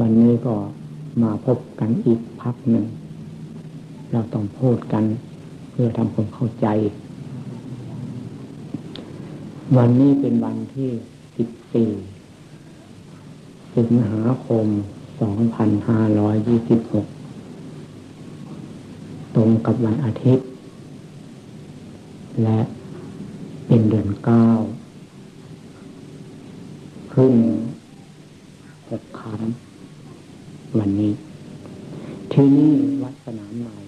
วันนี้ก็มาพบกันอีกพักหนึ่ง เราต้องพูดกันเพื่อทำความเข้าใจ วันนี้เป็นวันที่สิบสี่สิงหาคมสองพันห้าร้อยยี่สิบหกตรงกับวันอาทิตย์ และเป็นเดือนเก้าขึ้น หกคำวันนี้ ที่นี่วัดสนามใหม่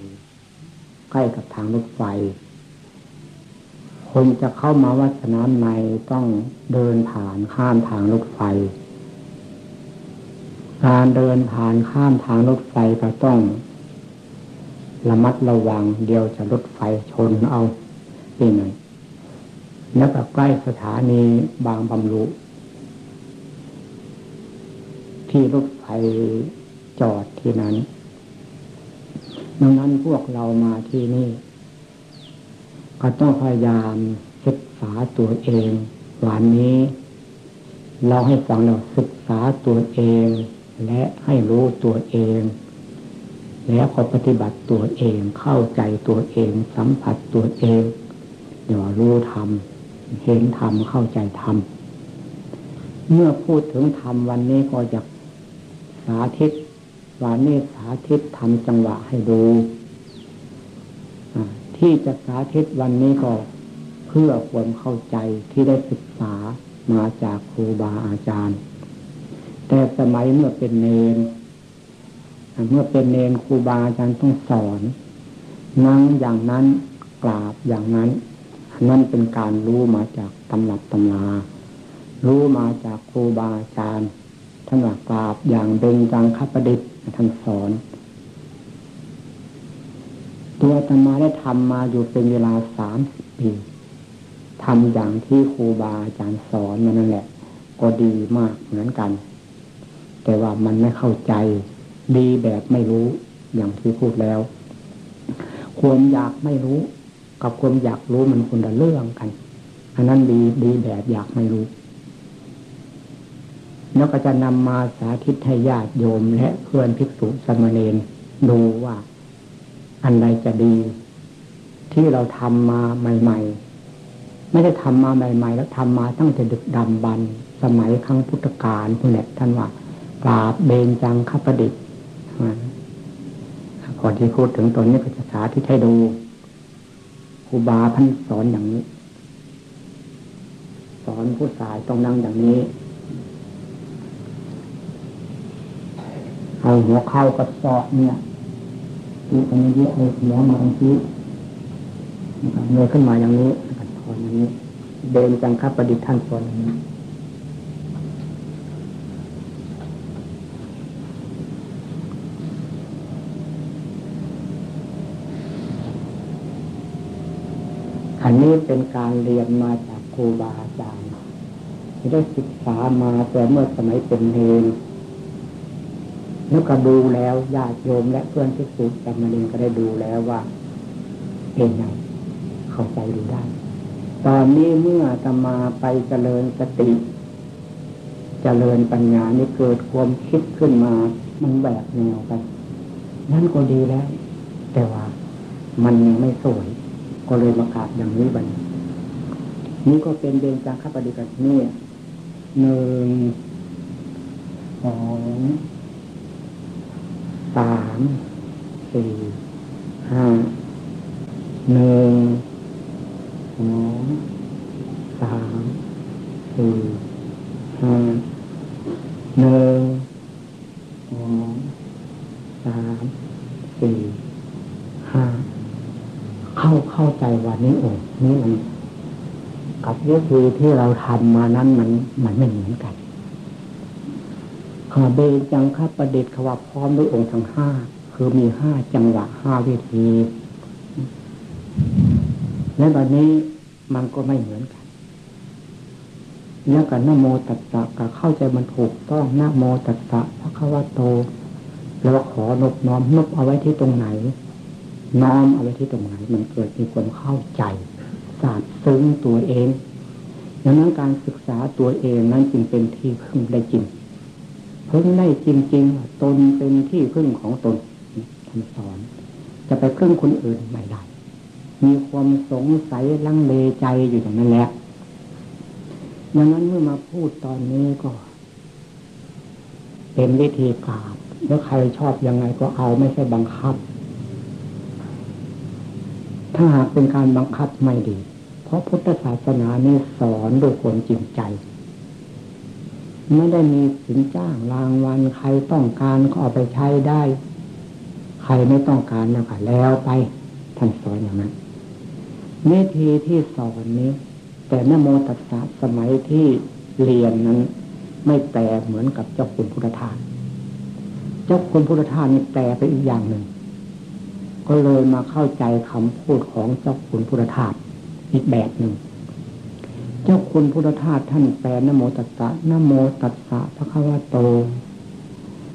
ใกล้กับทางรถไฟ คนจะเข้ามาวัดสนามใหม่ต้องเดินผ่านข้ามทางรถไฟ การเดินผ่านข้ามทางรถไฟก็ต้องระมัดระวังเดียวจะรถไฟชนเอาที่หนึ่งแล้วก็ใกล้สถานีบางบำรุ ที่รถไฟจอดที่นั้นดังนั้นพวกเรามาที่นี่ ก็ต้องพยายามศึกษาตัวเอง วันนี้ เราให้ฟังเราศึกษาตัวเอง และให้รู้ตัวเอง แล้วก็ปฏิบัติตัวเองเข้าใจตัวเอง สัมผัสตัวเองเดี๋ยวรู้ธรรมเห็นธรรมเข้าใจธรรมเมื่อพูดถึงธรรมวันนี้ก็จะ สาธิตวันนี้สาธิตทำจังหวะให้ดูที่จะสาธิตวันนี้ก็เพื่อความเข้าใจที่ได้ศึกษามาจากครูบาอาจารย์ แต่สมัยเมื่อเป็นเนนเมื่อเป็นเนนครูบาอาจารย์ต้องสอน นั่งอย่างนั้นกราบอย่างนั้นนั่นเป็นการรู้มาจากตำรับตำรารู้มาจากครูบาอาจารย์ ท่านว่ากราบอย่างเบงจังคับดิษฐ์ท่านสอน ตัวธรรมาได้ทำมาอยู่เป็นเวลาสามสิบปีทำอย่างที่ครูบาอาจารย์สอนนั่นแหละ ก็ดีมากเหมือนกัน แต่ว่ามันไม่เข้าใจ ดีแบบไม่รู้อย่างที่พูดแล้ว ควรอยากไม่รู้ กับควรอยากรู้มันคนละเรื่องกัน อันนั้นดีดีแบบอยากไม่รู้ แล้วก็จะนำมาสาธิตให้ญาติโยมและเพื่อนภิกษุสมณเณรดูว่า อันใดจะดี ที่เราทำมาใหม่ ๆ ไม่ได้ทำมาใหม่ ๆ แล้วทำมาตั้งแต่ดึกดำบรรสมัยครั้งพุทธกาลพุ่นแหละท่านว่ากราบเบญจังขประดิษฐ์พอที่พูดถึงตนนี้ก็จะสาธิตให้ดูครูบาท่านสอนอย่างนี้ สอนผู้สายต้องนั่งอย่างนี้ เอาหัวเข้ากระสอบเนี่ยตีตรงนี้เอาหัวมาตรงนี้เงยขึ้นมาอย่างนี้ถอนอย่างนี้ เดินจังคับประดิษฐ์ท่านสอนอย่างนี้อันนี้เป็นการเรียนมาจากครูบาอาจารย์ที่ได้ศึกษามาแต่เมื่อสมัยเป็นเนร แล้วก็ดูแล้วญาติโยมและเพื่อนที่สุดจำมาเองก็ได้ดูแล้วว่าเป็นไงเข้าใจดูได้ ตอนนี้เมื่อจะมาไปเจริญสติ เจริญปัญญานี่เกิดความคิดขึ้นมา มันแบกแนวไปนั่นก็ดีแล้ว แต่ว่ามันยังไม่สวย ก็เลยมาขาดอย่างนี้บันนี่ก็เป็นเดนจากข้ปฏิกัตินี่หนึ่งสอง สามสี่ห้าหนึ่งสองสามสี่ห้าหนึ่งสองสามสี่ห้าเข้าเข้าใจวันนี้โอ้นี่มันกับวิธีที่เราทำมานั้นมันมันไม่เหมือนกัน เบจังคับประเดิษฐ์ขว่าพร้อมด้วยองค์ทั้งห้าคือมีห้าจังหวะห้าวิธี และแบบนี้มันก็ไม่เหมือนกันเนี่ยกับนโมตัสสะกับเข้าใจมันถูกต้องนโมตัสสะพระควาโตแล้วขอนบน้อมนบเอาไว้ที่ตรงไหน น้อมเอาไว้ที่ตรงไหน มันเกิดมีความเข้าใจศาสตร์ซึ้งตัวเองดังนั้นการศึกษาตัวเองนั้นจึงเป็นที่พึ่งได้จริง พึ่งได้จริง ๆ ตนเป็นที่พึ่งของตนท่านสอน จะไปพึ่งคนอื่นไม่ได้ มีความสงสัยลังเลใจอยู่อย่างนั้นแหละดังนั้นเมื่อมาพูดตอนนี้ก็ เป็นวิธีการแล้วใครชอบยังไงก็เอาไม่ใช่บังคับ ถ้าหากเป็นการบังคับไม่ดี เพราะพุทธศาสนานี่สอนด้วยคนจริงใจ ไม่ได้มีสินจ้างรางวัลใครต้องการก็เอาไปใช้ได้ ใครไม่ต้องการนะค่ะแล้วไปท่านสอนอย่างนั้นวิธีที่สอนนี้ แต่นโมตัสสะสมัยที่เรียนนั้น ไม่แปลเหมือนกับเจ้าคุณพุทธทาสเจ้าคุณพุทธทาสนี่แปลไปอีกอย่างหนึ่ง ก็เลยมาเข้าใจคำพูดของเจ้าคุณพุทธทาสอีกแบบหนึ่ง เจ้าคุณพุทธทาสท่านแปลนโมตัสสะนโมตัสสะพระคัมภีโต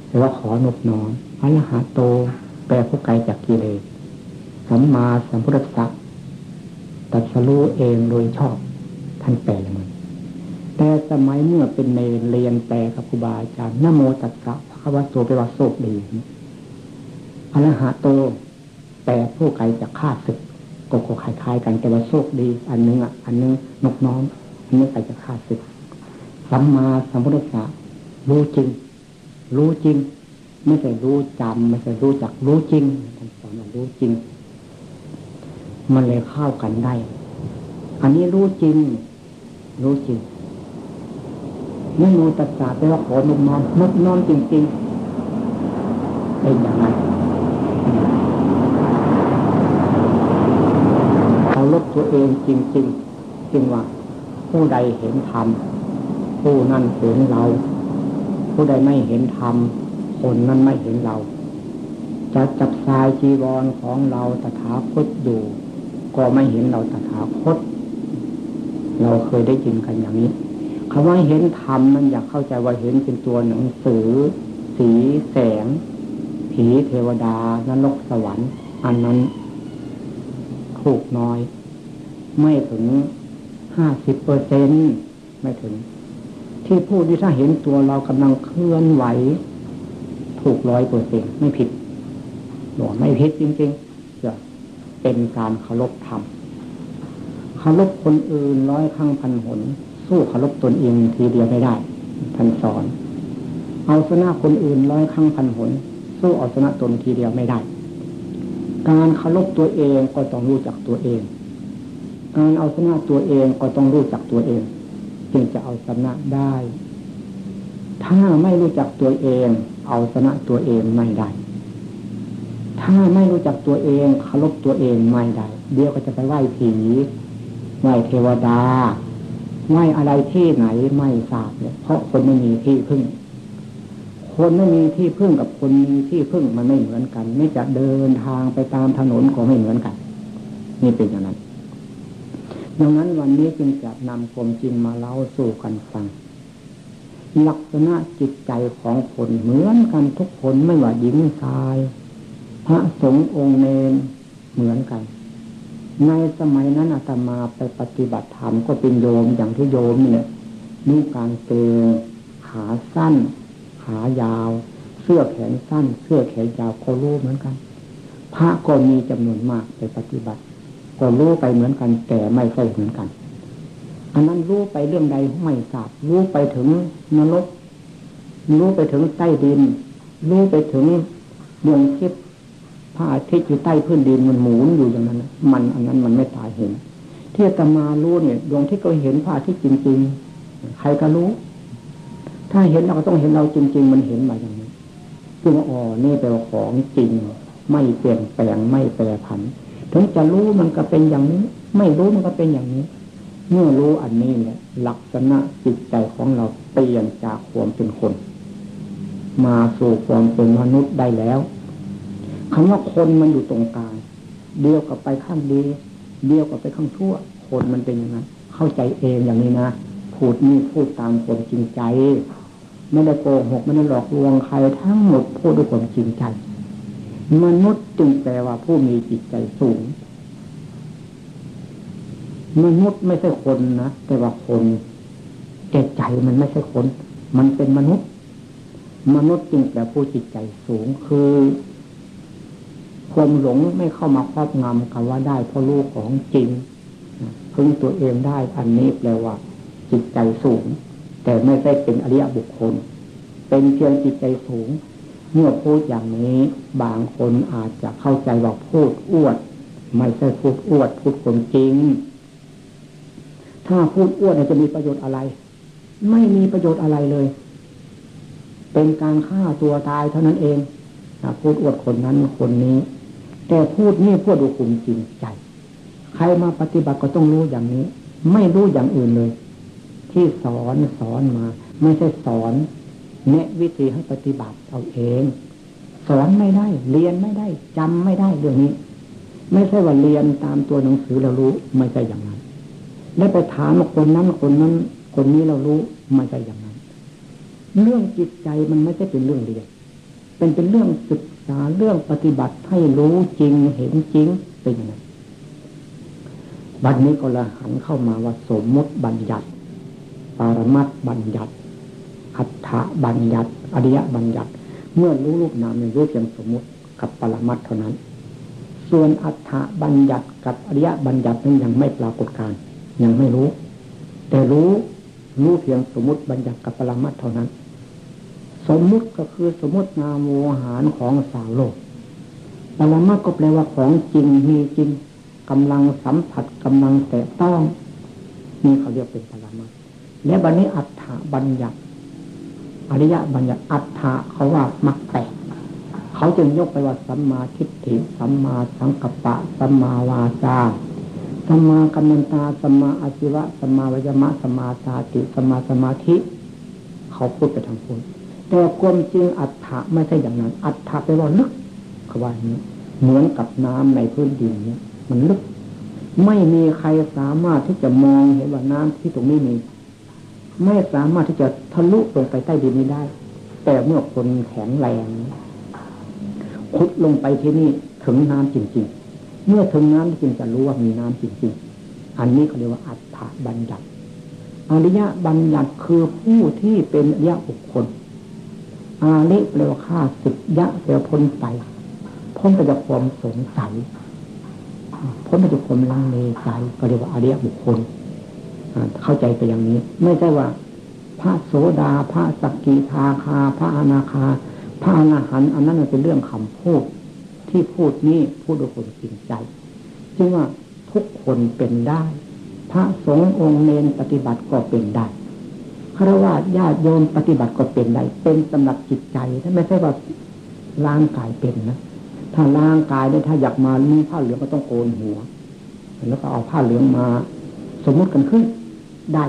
แปลว่าขอนบน้อมอรหะโต แปลผู้ไกลจากกิเลสสัมมาสัมพุทธะตัดสรู้เองโดยชอบ ท่านแปลอย่างนั้นแต่สมัยเมื่อเป็นเนเรียนแปลกับครูบาอาจารย์นโมตัสสะพระคัมภีโตแปลว่าโชคดีอรหะโต แปลผู้ไกลจากข้าศึก ก็คล้ายๆกันแต่ว่าโชคดี อันนึงอะ อันนึงนกน้อมอันนี้ไปจากข้าศึกสัมมาสัมพุทธะรู้จริง รู้จริง ไม่ใช่รู้จำไม่ใช่รู้จักรู้จริงท่านสอนว่ารู้จริง มันเลยเข้ากันได้ อันนี้รู้จริง รู้จริงนโมตัสสะแปลว่าขอนกน้อมนกน้อมจริงๆเป็นอย่างไรเคารพ ตัวเองจริง ๆ จึงว่า ผู้ใดเห็นธรรมผู้นั้นเห็นเรา ผู้ใดไม่เห็นธรรมคนนั้นไม่เห็นเรา จะจับสายจีวรของเราตถาคตอยู่ ก็ไม่เห็นเราตถาคต เราเคยได้ยินกันอย่างนี้คำว่าเห็นธรรมมันอยากเข้าใจว่าเห็นเป็นตัวหนังสือ สีแสง ผีเทวดานรกสวรรค์ อันนั้นถูกน้อย ไม่ถึงห้าสิบเปอร์เซ็นไม่ถึง ที่พูดที่ถ้าเห็นตัวเรากำลังเคลื่อนไหว ถูกร้อยเปอร์เซ็นไม่ผิดหรอไม่ผิดจริงๆจะเป็นการเคารพธรรมเคารพคนอื่นร้อยครั้งพันหน สู้เคารพตนเองทีเดียวไม่ได้ท่านสอน เอาชนะคนอื่นร้อยครั้งพันหน สู้เอาชนะตนทีเดียวไม่ได้ การเคารพตัวเองก็ต้องรู้จักตัวเอง การเอาชนะตัวเองก็ต้องรู้จักตัวเอง จึงจะเอาชนะได้ ถ้าไม่รู้จักตัวเอง เอาชนะตัวเองไม่ได้ ถ้าไม่รู้จักตัวเองเคารพตัวเองไม่ได้ เดี๋ยวก็จะไปไหว้ผีไหว้เทวดาไม่อะไรที่ไหนไม่ทราบเนี่ยเพราะคนไม่มีที่พึ่ง คนไม่มีที่พึ่งกับคนมีที่พึ่งมันไม่เหมือนกัน ไม่จะเดินทางไปตามถนนก็ไม่เหมือนกัน นี่เป็นอย่างนั้น ดังนั้นวันนี้จึงจะนำความจริงมาเล่าสู่กันฟัง ลักษณะจิตใจของคนเหมือนกันทุกคนไม่ว่าหญิงชาย พระสงฆ์องค์เนรเหมือนกัน ในสมัยนั้นอาตมาไปปฏิบัติธรรมก็เป็นโยมอย่างที่โยมเนี่ยนุ่งกางเกงขาสั้น ขายาว เสื้อแขนสั้น เสื้อแขนยาวก็รู้เหมือนกัน พระก็มีจำนวนมากไปปฏิบัติ ก็รู้ไปเหมือนกัน แต่ไม่ใช่เหมือนกัน อันนั้นรู้ไปเรื่องใดไม่ทราบรู้ไปถึงนรกรู้ไปถึงใต้ดิน รู้ไปถึงดวงทิพย์พระอาทิตย์อยู่ใต้พื้นดินมันหมุนอยู่อย่างนั้นมันอันนั้นมันไม่ตายเห็นที่ตมารู้เนี่ยดวงที่ก็เห็นพระอาทิตย์จริง ๆ ใครก็รู้ ถ้าเห็นเราก็ต้องเห็นเราจริง ๆ มันเห็นมาอย่างนี้คือว่าอ๋อนี่แปลว่าของจริง ไม่เปลี่ยนแปลงไม่แปรผัน ถึงจะรู้มันก็เป็นอย่างนี้ ไม่รู้มันก็เป็นอย่างนี้ เมื่อรู้อันนี้เนี่ยลักษณะจิตใจของเราเปลี่ยนจากความเป็นคน มาสู่ความเป็นมนุษย์ได้แล้วคำว่าคนมันอยู่ตรงกลางเดียวกับไปข้างดีเดียวกับไปข้างชั่ว คนมันเป็นอย่างนั้น เข้าใจเองอย่างนี้นะพูดนี่พูดตามความจริงใจ ไม่ได้โกหกไม่ได้หลอกลวงใครทั้งหมดพูดด้วยความจริงใจ มนุษย์จึงแปลว่าผู้มีจิตใจสูง มนุษย์ไม่ใช่คนนะแต่ว่าคนแต่ใจมันไม่ใช่คน มันเป็นมนุษย์ มนุษย์จึงแต่ผู้จิตใจสูงคือความหลงไม่เข้ามาครอบงำกับว่าได้เพราะรู้ของจริงพึ่งตัวเองได้อันนี้แปลว่า จิตใจสูง แต่ไม่ใช่เป็นอริยบุคคล เป็นเพียงจิตใจสูง เมื่อพูดอย่างนี้บางคนอาจจะเข้าใจว่าพูดอวด ไม่ใช่พูดอวด พูดความจริง ถ้าพูดอวดจะมีประโยชน์อะไร ไม่มีประโยชน์อะไรเลย เป็นการฆ่าตัวตายเท่านั้นเองพูดอวดคนนั้นคนนี้ แต่พูดนี่พูดดูคุณจริงใจ ใครมาปฏิบัติก็ต้องรู้อย่างนี้ ไม่รู้อย่างอื่นเลย ที่สอนสอนมา ไม่ใช่สอน แนะวิธีให้ปฏิบัติเอาเอง สอนไม่ได้ เรียนไม่ได้จำไม่ได้เรื่องนี้ ไม่ใช่ว่าเรียนตามตัวหนังสือเรารู้ไม่ใช่อย่างนั้นได้ไปถามคนนั้นคนนั้น คนนี้เรารู้ไม่ใช่อย่างนั้น เรื่องจิตใจมันไม่ใช่เป็นเรื่องเรียนเป็นเป็นเรื่องศึกษาเรื่องปฏิบัติให้รู้จริงเห็นจริงเป็นยังไงบัดนี้ก็ละหันเข้ามาว่าสมมติบัญญัติ ปารมัตบัญญัติ อัฏฐบัญญัติ อริยบัญญัติ เมื่อรู้รูปนามในรู้เพียงสมมติกับปรมัตเท่านั้น ส่วนอัฏฐบัญญัติกับอริยบัญญัตินั้นยังไม่ปรากฏการ ยังไม่รู้ แต่รู้รู้เพียงสมมติบัญญัติกับปรมัตเท่านั้น สมมุติก็คือสมมตินามโวหารของสาวโลกปรมาก็แปลว่าของจริงมีจริงกำลังสัมผัสกำลังแตะต้องนี่เขาเรียกเป็นปรมาและบัณนี้อัฏฐบัญญัติ อริยบัญญัติอัฏฐะเขาว่ามักแตกเขาจึงยกไปว่าสัมมาทิฏฐิสัมมาสังกัปปะสัมมาวาจาสัมมากัมมันตาสัมมาอาชีวะสัมมาวิมะสัมมาสาติสัมมาสมาธิ เขาพูดไปทางพูดแต่ความจริงอัฏฐะไม่ใช่อย่างนั้น อัฏฐะไปว่าลึกเขาว่านี้เหมือนกับน้ำในพื้นดินเนี่ยมันลึก ไม่มีใครสามารถที่จะมองเห็นว่าน้ำที่ตรงนี้มี ไม่สามารถที่จะทะลุลงไปใต้ดินนี้ได้ แต่เมื่อคนแข็งแรงขุดลงไปที่นี่ถึงน้ำจริง ๆ เมื่อถึงน้ำจริงจะรู้ว่ามีน้ำจริง ๆ อันนี้เขาเรียกว่าอัฏฐบัญญัติอริยบัญญัติคือผู้ที่เป็นอริยบุคคล อาลิเปลวฆ่าสิบยะเสียพ้นไปพ้นไปจากความสงสัยพ้นไปจากความลังเลใจก็เรียกว่าอริยบุคคล เข้าใจไปอย่างนี้ ไม่ใช่ว่า พระโสดาพระสกิทาคา พระอนาคา พระอนาหันอันนั้นเป็นเรื่องคำพูด ที่พูดนี้พูดด้วยคนจริงใจจึงว่าทุกคนเป็นได้ พระสงฆ์องค์เนนปฏิบัติก็เป็นได้คารวะญาติโยมปฏิบัติก็เป็นได้ เป็นสำหรับจิตใจถ้าไม่ใช่ว่าร่างกายเป็นนะถ้าร่างกายเนี่ยถ้าอยากมามีผ้าเหลืองก็ต้องโกนหัว แล้วก็เอาผ้าเหลืองมา สมมุติกันขึ้น ได้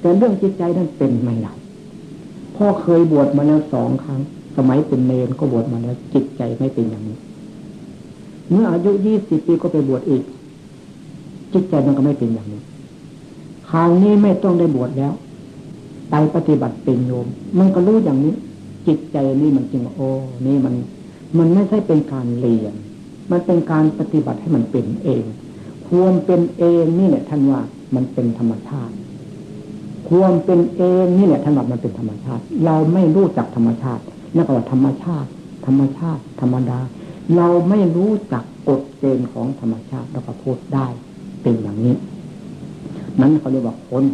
แต่เรื่องจิตใจนั้นเป็นไม่ได้พ่อเคยบวชมาแล้วสองครั้ง สมัยเป็นเนรก็บวชมาแล้วจิตใจไม่เป็นอย่างนี้ เมื่ออายุยี่สิบปีก็ไปบวชอีก จิตใจมันก็ไม่เป็นอย่างนี้คราวนี้ไม่ต้องได้บวชแล้ว ไปปฏิบัติเป็นโยม มันก็รู้อย่างนี้ จิตใจนี่มันจริงว่าโอ้นี่มัน มันไม่ใช่เป็นการเรียน มันเป็นการปฏิบัติให้มันเป็นเอง ควรเป็นเองนี่เนี่ยท่านว่า มันเป็นธรรมชาติ ควรเป็นเองนี่เนี่ยท่านว่ามันเป็นธรรมชาติ เราไม่รู้จักธรรมชาตินั่นก็ว่าธรรมชาติ ธรรมชาติ ธรรมดา เราไม่รู้จักกฎเกณฑ์ของธรรมชาติแล้วก็พูดได้ เป็นอย่างนี้ นั้นเขาเรียกว่าคน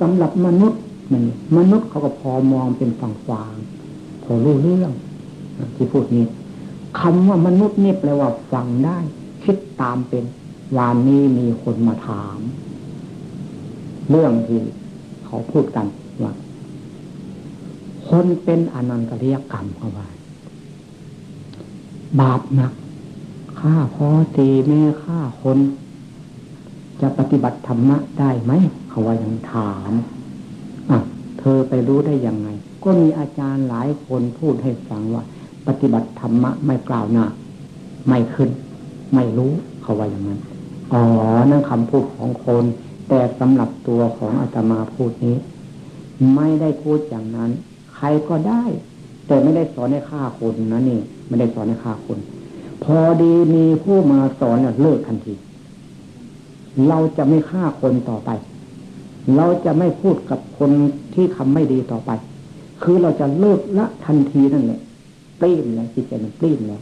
สำหรับมนุษย์มันมนุษย์เขาก็พอมองเป็นฝั่งฟางพอรู้เรื่องที่พูดนี้คำว่ามนุษย์นี่แปลว่าฟังได้ คิดตามเป็น วานนี้มีคนมาถาม เรื่องที่เขาพูดกันว่าคนเป็นอนันตริยกรรมเขาว่าบาปหนักฆ่าพ่อตีแม่ฆ่าคน จะปฏิบัติธรรมะได้ไหมเขาว่ายังถามอะเธอไปรู้ได้ยังไง ก็มีอาจารย์หลายคนพูดให้ฟังว่า ปฏิบัติธรรมะไม่กล่าวหน้าไม่ขึ้น ไม่รู้เขาว่าอย่างนั้นอ๋อนั่นคำพูดของคน แต่สำหรับตัวของอาตมาพูดนี้ ไม่ได้พูดอย่างนั้น ใครก็ได้ แต่ไม่ได้สอนให้ฆ่าคนนะนี่ ไม่ได้สอนให้ฆ่าคน พอดีมีผู้มาสอนเนี่ยเลิกทันที เราจะไม่ฆ่าคนต่อไป เราจะไม่พูดกับคนที่ทำไม่ดีต่อไป คือเราจะเลิกละทันทีนั่นแหละปลิ้นเลยจิตใจมันปลิ้นแล้ว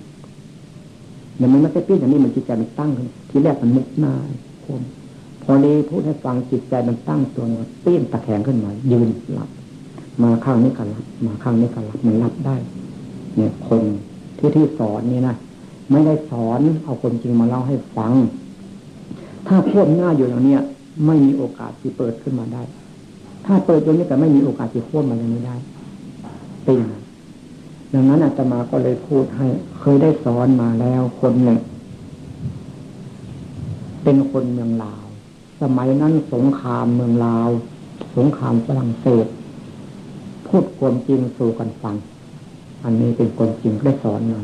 เนี่ยมันไม่ใช่ปลิ้นอย่างนี้มันจิตใจมันตั้งขึ้นทีแรกมันมุกน้าคม พอนี้พูดให้ฟังจิตใจมันตั้งตัวมันปลิ้นตะแคงขึ้นมา ยืนหลับ มาข้างนี้ก็หลับ มาข้างนี้ก็หลับมันหลับได้ เนี่ยคนที่ที่สอนนี่นะไม่ได้สอนเอาคนจริงมาเล่าให้ฟัง ถ้าควบหน้าอยู่อย่างเนี้ยไม่มีโอกาสที่เปิดขึ้นมาได้ ถ้าเปิดอย่างนี้แต่ไม่มีโอกาสที่ควบมาอย่างนี้ได้เป็นดังนั้นอาตมาก็เลยพูดให้ เคยได้สอนมาแล้วคนหนึ่งเป็นคนเมืองลาว สมัยนั้นสงครามเมืองลาว สงครามฝรั่งเศส พูดความจริงสู่กันฟัง อันนี้เป็นคนจริงได้สอนมา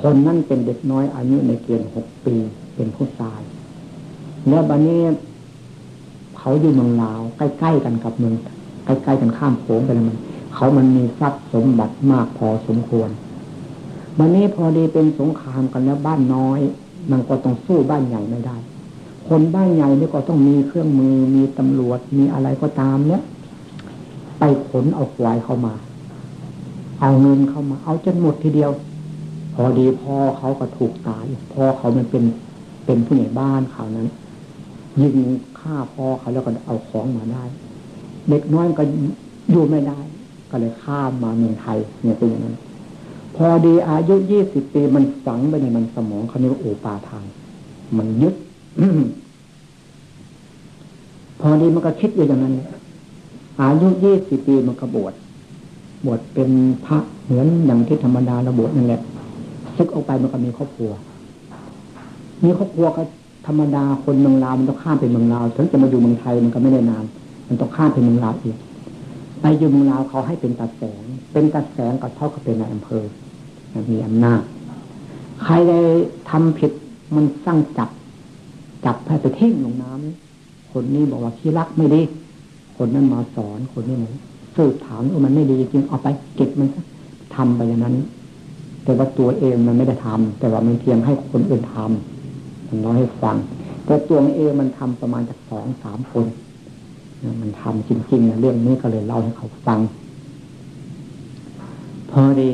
คนนั้นเป็นเด็กน้อยอายุในเกณฑ์หกปีเป็นผู้ชาย แล้วบันนี้เขาอยู่เมืองลาว ใกล้ๆกันกับเมืองใกล้ๆกันข้ามโขงไปแล้วมัน เขามันมีทรัพย์สมบัติมากพอสมควรวันนี้พอดีเป็นสงครามกันแล้วบ้านน้อย มันก็ต้องสู้บ้านใหญ่ไม่ได้ คนบ้านใหญ่นี่ก็ต้องมีเครื่องมือมีตำรวจมีอะไรก็ตามเนี่ย ไปขนเอาควายเข้ามา เอาเงินเข้ามา เอาจนหมดทีเดียว พอดีพ่อเขาก็ถูกตายพ่อเขามันเป็นเป็นผู้ใหญ่บ้านเขานั้น ยิงฆ่าพ่อเขาแล้วก็เอาของมาได้ เด็กน้อยก็อยู่ไม่ได้ ก็เลยข้ามมาเมืองไทยเนี่ยเป็นอย่างนั้นพอดีอายุยี่สิบปีมันฝังไปในมันสมองเขาเรียกว่าโอปาทานมันยึด พอดีมันก็คิดอยู่อย่างนั้นอายุยี่สิบปีมันก็บวชบวชเป็นพระเหมือนอย่างที่ธรรมดาระบวชนั่นแหละซึกออกไปมันก็มีครอบครัว มีครอบครัวก็ธรรมดาคนเมืองลาวมันต้องข้ามไปเมืองลาวถึงจะมาอยู่เมืองไทยมันก็ไม่ได้นาน มันต้องข้ามไปเมืองลาวอีกไปอยู่เมืองลาวเขาให้เป็นตัดแสง เป็นตัดแสงก็เท่ากับเป็นนายอำเภอมีอำนาจใครได้ทำผิดมันสร้างจับ จับให้ไปเท่งลงน้ำคนนี้บอกว่าขี้รักไม่ดี คนนั้นมาสอนคนนี้ไหนสืบถามว่ามันไม่ดีจริงเอาไปเก็บมันทำไปอย่างนั้น แต่ว่าตัวเองมันไม่ได้ทำแต่ว่ามันเพียงให้คนอื่นทำมันน้อยให้ฟัง แต่ตัวเองมันทำประมาณจากสองสามคนมันทำจริงๆนะเรื่องนี้ก็เลยเล่าให้เขาฟัง พอดี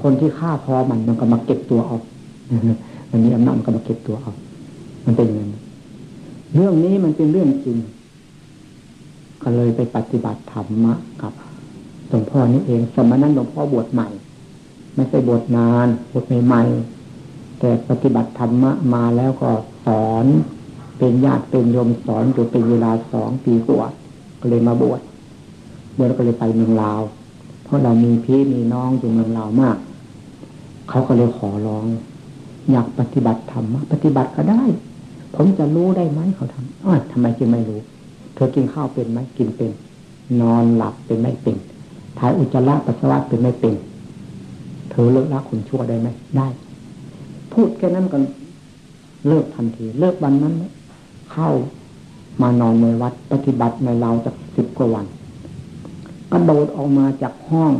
คนที่ฆ่าพอมันมันก็มาเก็บตัวเอามันมีอำนาจมันก็มาเก็บตัวเอา มันเป็นอย่างนี้เรื่องนี้มันเป็นเรื่องจริง ก็เลยไปปฏิบัติธรรมะกับหลวงพ่อนี่เอง สมัยนั้นหลวงพ่อบวชใหม่ ไม่ใช่บวชนานบวชใหม่ๆแต่ปฏิบัติธรรมะมาแล้วก็สอนเป็นญาติเป็นโยมสอนอยู่เป็นเวลาสองปีกว่าก็เลยมาบวชบวชก็เลยไปเมืองลาว เพราะเรามีพี่มีน้องอยู่เมืองลาวมาก เขาก็เลยขอร้อง อยากปฏิบัติธรรมปฏิบัติก็ได้ ผมจะรู้ได้ไหมเขาทำอ้าวทำไมจึงไม่รู้ เธอกินข้าวเป็นไหมกินเป็น นอนหลับเป็นไม่เป็นถ่ายอุจจาระปัสสาวะเป็นไม่เป็น เธอเลิกละคนชั่วได้ไหมได้ พูดแค่นั้นก็เลิกทันที เลิกวันนั้นเข้ามานอนในวัด ปฏิบัติในเราจากสิบกว่าวันกระโดดออกมาจากห้อง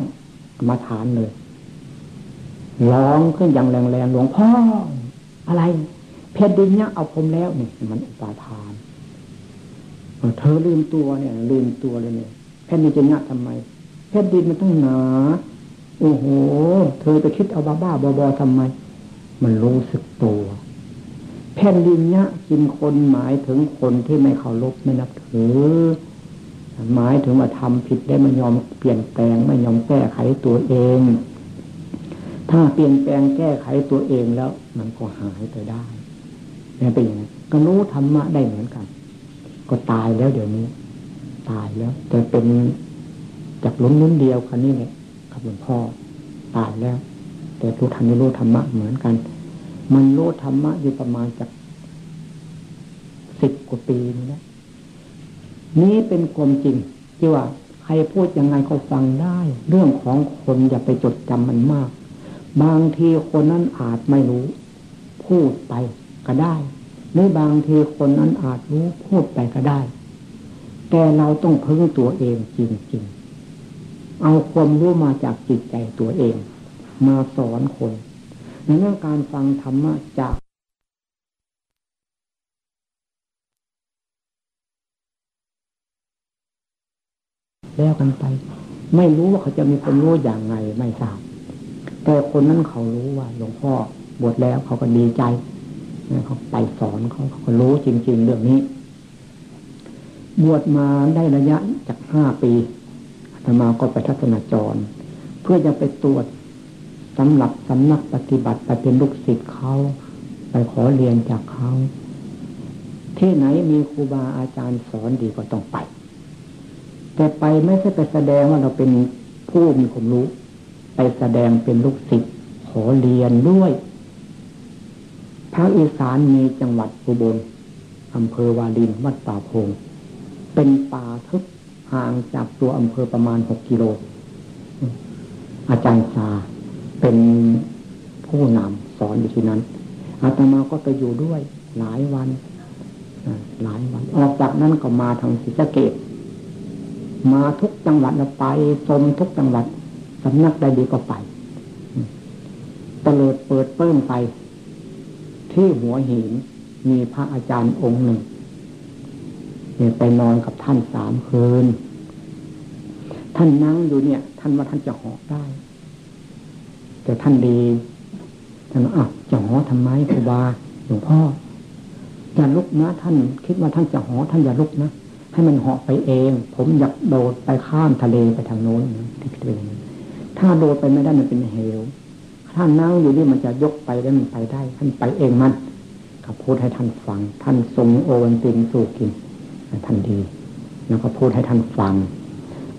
มาฐานเลยร้องขึ้นอย่างแรงๆหลวงพ่ออะไร เพชรดินเนี่ยเอาผมแล้วเนี่ยมันอุปาทานเธอลืมตัวเนี่ย ลืมตัวเลยเนี่ยเพชรดินจะเนี่ยทำไมเพชรดินมันต้องหนา โอ้โห เธอไปคิดเอาบ้าๆบอๆทำไม มันรู้สึกตัว แผ่นดินเนี้ยกินคนหมายถึงคนที่ไม่เคารพไม่นับถือ หมายถึงว่าทำผิดได้ไม่ยอมเปลี่ยนแปลงไม่ยอมแก้ไขตัวเอง ถ้าเปลี่ยนแปลงแก้ไขตัวเองแล้ว มันก็หายไปได้ เนี่ยเป็นอย่างนี้ก็รู้ธรรมะได้เหมือนกัน ก็ตายแล้วเดี๋ยวนี้ ตายแล้ว แต่เป็นจากล้มนุ่นเดียวคันนี้เนี่ยกับหลวงพ่อตายแล้ว แต่รู้ธรรมรู้ธรรมะเหมือนกัน มันรู้ธรรมะอยู่ประมาณจากสิบกว่าปีนี่นะนี้เป็นความจริงที่ว่าใครพูดยังไงก็ฟังได้ เรื่องของคนอย่าไปจดจำมันมาก บางทีคนนั้นอาจไม่รู้ พูดไป ก็ได้หรือบางทีคนนั้นอาจรู้พูดไปก็ได้ แต่เราต้องพึ่งตัวเองจริงๆ เอาความรู้มาจากจิตใจตัวเอง มาสอนคนในเรื่องการฟังธรรมะจากแล้วกันไป ไม่รู้ว่าเขาจะมีคนรู้อย่างไงไม่ทราบแต่คนนั้นเขารู้ว่าหลวงพ่อบวชแล้วเขาก็ดีใจ เขาไปสอนเขาเขาก็รู้จริง ๆ เรื่องนี้ บวชมาได้ระยะจากห้าปีอาตมาก็ไปทัศนจร เพื่อจะไปตรวจสำหรับสำนักปฏิบัติไปเป็นลูกศิษย์เขาไปขอเรียนจากเขาที่ไหนมีครูบาอาจารย์สอนดีก็ต้องไป แต่ไปไม่ใช่ไปแสดงว่าเราเป็นผู้มีความรู้ ไปแสดงเป็นลูกศิษย์ขอเรียนด้วย ภาคอีสานมีจังหวัดอุบลอำเภอวาลินวัดป่าพง เป็นป่าทึบห่างจากตัวอำเภอประมาณหกกิโล อาจารย์ซาเป็นผู้นำสอนอยู่ที่นั้น อาตมาก็ไปอยู่ด้วยหลายวันหลายวัน ออกจากนั้นก็มาทางศรีสะเกดมาทุกจังหวัดเราไปชมทุกจังหวัดสำนักใดดีก็ไปตเลิดเปิดเปิ้มไป ที่หัวหินมีพระอาจารย์องค์หนึ่งเนี่ยไปนอนกับท่านสามคืน ท่านนั่งอยู่เนี่ย ท่านว่าท่านจะหอได้ แต่ท่านดีท่านอะจะหอทำไมครูบาหลวงพ่ออย่าลุกนะท่านคิดว่าท่านจะหอท่านอย่าลุกนะให้มันเหาะไปเอง ผมอยากโดดไปข้ามทะเลไปทางโน้นที่เป็นถ้าโดดไปไม่ได้มันเป็นเหว ถ้านั่งอยู่นี่มันจะยกไปได้มันไปได้ท่านไปเองมันก็พูดให้ท่านฟัง ท่านทรงโอวันตินสู่กินท่านดี แล้วก็พูดให้ท่านฟัง